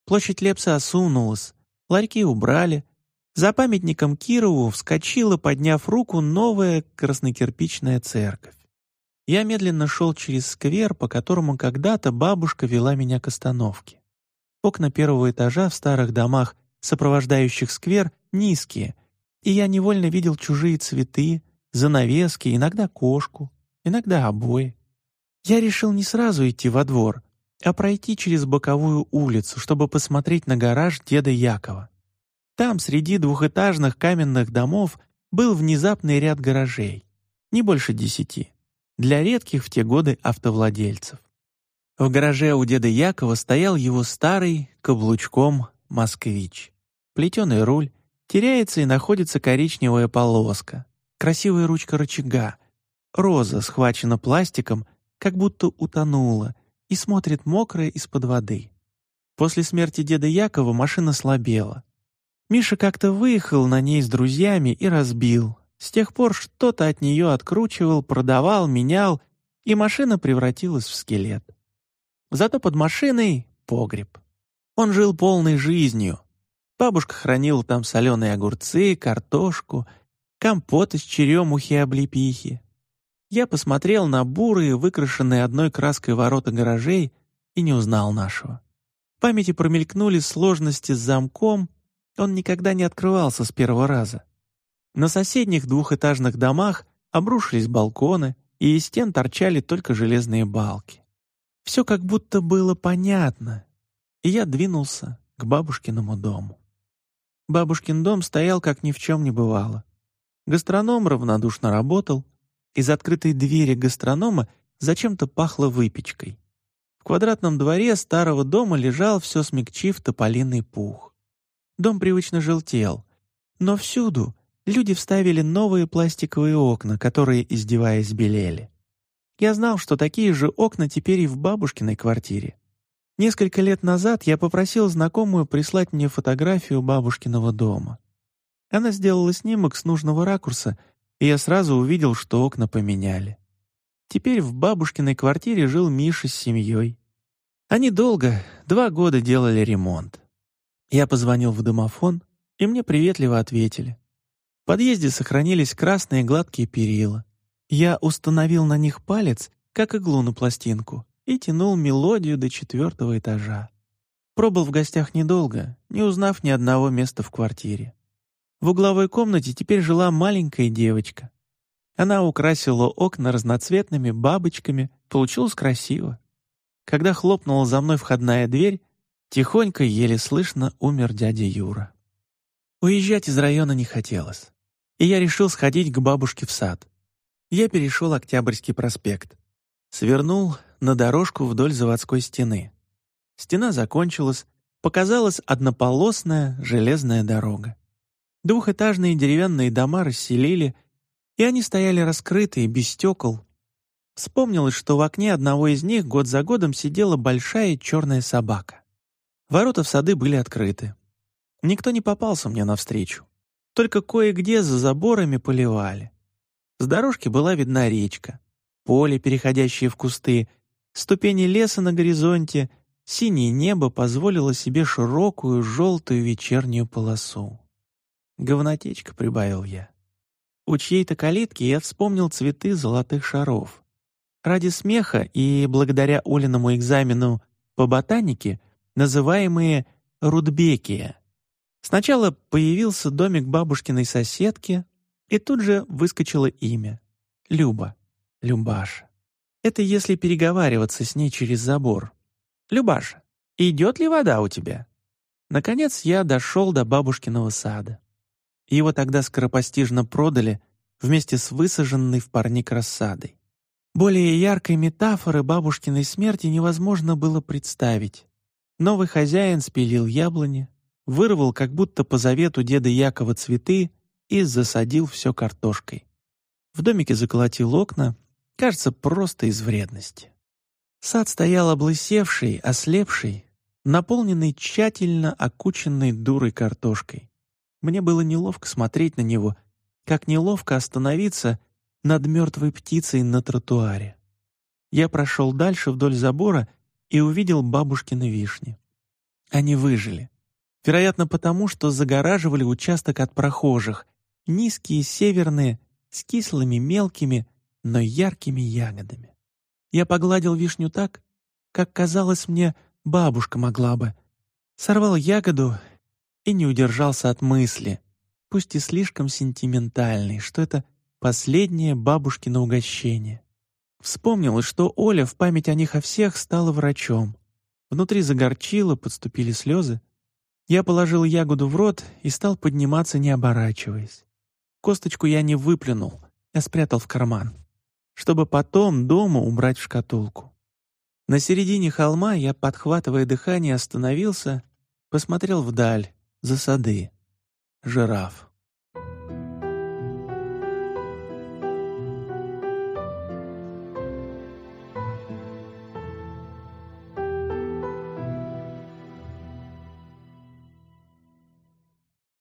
Площадь Лепса осунулась, ларьки убрали. За памятником Кирову вскочила, подняв руку, новая краснокирпичная церковь. Я медленно шел через сквер, по которому когда-то бабушка вела меня к остановке. Окна первого этажа в старых домах, сопровождающих сквер, низкие, и я невольно видел чужие цветы, занавески, иногда кошку, иногда обои. Я решил не сразу идти во двор, а пройти через боковую улицу, чтобы посмотреть на гараж деда Якова. Там, среди двухэтажных каменных домов, был внезапный ряд гаражей, не больше десяти, для редких в те годы автовладельцев. В гараже у деда Якова стоял его старый, каблучком, москвич. Плетеный руль, теряется и находится коричневая полоска, красивая ручка рычага, роза схвачена пластиком, как будто утонула, и смотрит мокрая из-под воды. После смерти деда Якова машина слабела. Миша как-то выехал на ней с друзьями и разбил. С тех пор что-то от нее откручивал, продавал, менял, и машина превратилась в скелет. Зато под машиной — погреб. Он жил полной жизнью. Бабушка хранила там соленые огурцы, картошку, компот из черемухи и облепихи. Я посмотрел на бурые, выкрашенные одной краской ворота гаражей и не узнал нашего. В памяти промелькнули сложности с замком, он никогда не открывался с первого раза. На соседних двухэтажных домах обрушились балконы, и из стен торчали только железные балки. Все как будто было понятно, и я двинулся к бабушкиному дому. Бабушкин дом стоял, как ни в чем не бывало. Гастроном равнодушно работал, из открытой двери гастронома зачем-то пахло выпечкой. В квадратном дворе старого дома лежал, все смягчив, тополиный пух. Дом привычно желтел, но всюду люди вставили новые пластиковые окна, которые, издеваясь, белели. Я знал, что такие же окна теперь и в бабушкиной квартире. Несколько лет назад я попросил знакомую прислать мне фотографию бабушкиного дома. Она сделала снимок с нужного ракурса, и я сразу увидел, что окна поменяли. Теперь в бабушкиной квартире жил Миша с семьей. Они долго, два года делали ремонт. Я позвонил в домофон, и мне приветливо ответили. Подъезде сохранились красные гладкие перила. Я установил на них палец, как иглу на пластинку, и тянул мелодию до четвертого этажа. Пробыл в гостях недолго, не узнав ни одного места в квартире. В угловой комнате теперь жила маленькая девочка. Она украсила окна разноцветными бабочками, получилось красиво. Когда хлопнула за мной входная дверь, тихонько, еле слышно, умер дядя Юра. Уезжать из района не хотелось, и я решил сходить к бабушке в сад я перешел Октябрьский проспект. Свернул на дорожку вдоль заводской стены. Стена закончилась, показалась однополосная железная дорога. Двухэтажные деревянные дома расселили, и они стояли раскрытые, без стекол. Вспомнилось, что в окне одного из них год за годом сидела большая черная собака. Ворота в сады были открыты. Никто не попался мне навстречу. Только кое-где за заборами поливали. С дорожки была видна речка, поле, переходящее в кусты, ступени леса на горизонте, синее небо позволило себе широкую желтую вечернюю полосу. «Говнотечка», — прибавил я. У чьей-то калитки я вспомнил цветы золотых шаров. Ради смеха и благодаря Олиному экзамену по ботанике, называемые рудбекия. Сначала появился домик бабушкиной соседки, и тут же выскочило имя. Люба. Любаша. Это если переговариваться с ней через забор. «Любаша, идет ли вода у тебя?» Наконец я дошел до бабушкиного сада. Его тогда скоропостижно продали вместе с высаженной в парник рассадой. Более яркой метафоры бабушкиной смерти невозможно было представить. Новый хозяин спилил яблони, вырвал как будто по завету деда Якова цветы и засадил все картошкой. В домике заколотил окна, кажется, просто из вредности. Сад стоял облысевший, ослепший, наполненный тщательно окученной дурой картошкой. Мне было неловко смотреть на него, как неловко остановиться над мертвой птицей на тротуаре. Я прошел дальше вдоль забора и увидел бабушкины вишни. Они выжили. Вероятно, потому что загораживали участок от прохожих, низкие северные, с кислыми мелкими, но яркими ягодами. Я погладил вишню так, как казалось мне, бабушка могла бы. Сорвал ягоду и не удержался от мысли, пусть и слишком сентиментальной, что это последнее бабушкино угощение. Вспомнилось, что Оля в память о них о всех стала врачом. Внутри загорчило, подступили слезы. Я положил ягоду в рот и стал подниматься, не оборачиваясь. Косточку я не выплюнул, я спрятал в карман, чтобы потом дома убрать в шкатулку. На середине холма я, подхватывая дыхание, остановился, посмотрел вдаль, за сады. Жираф.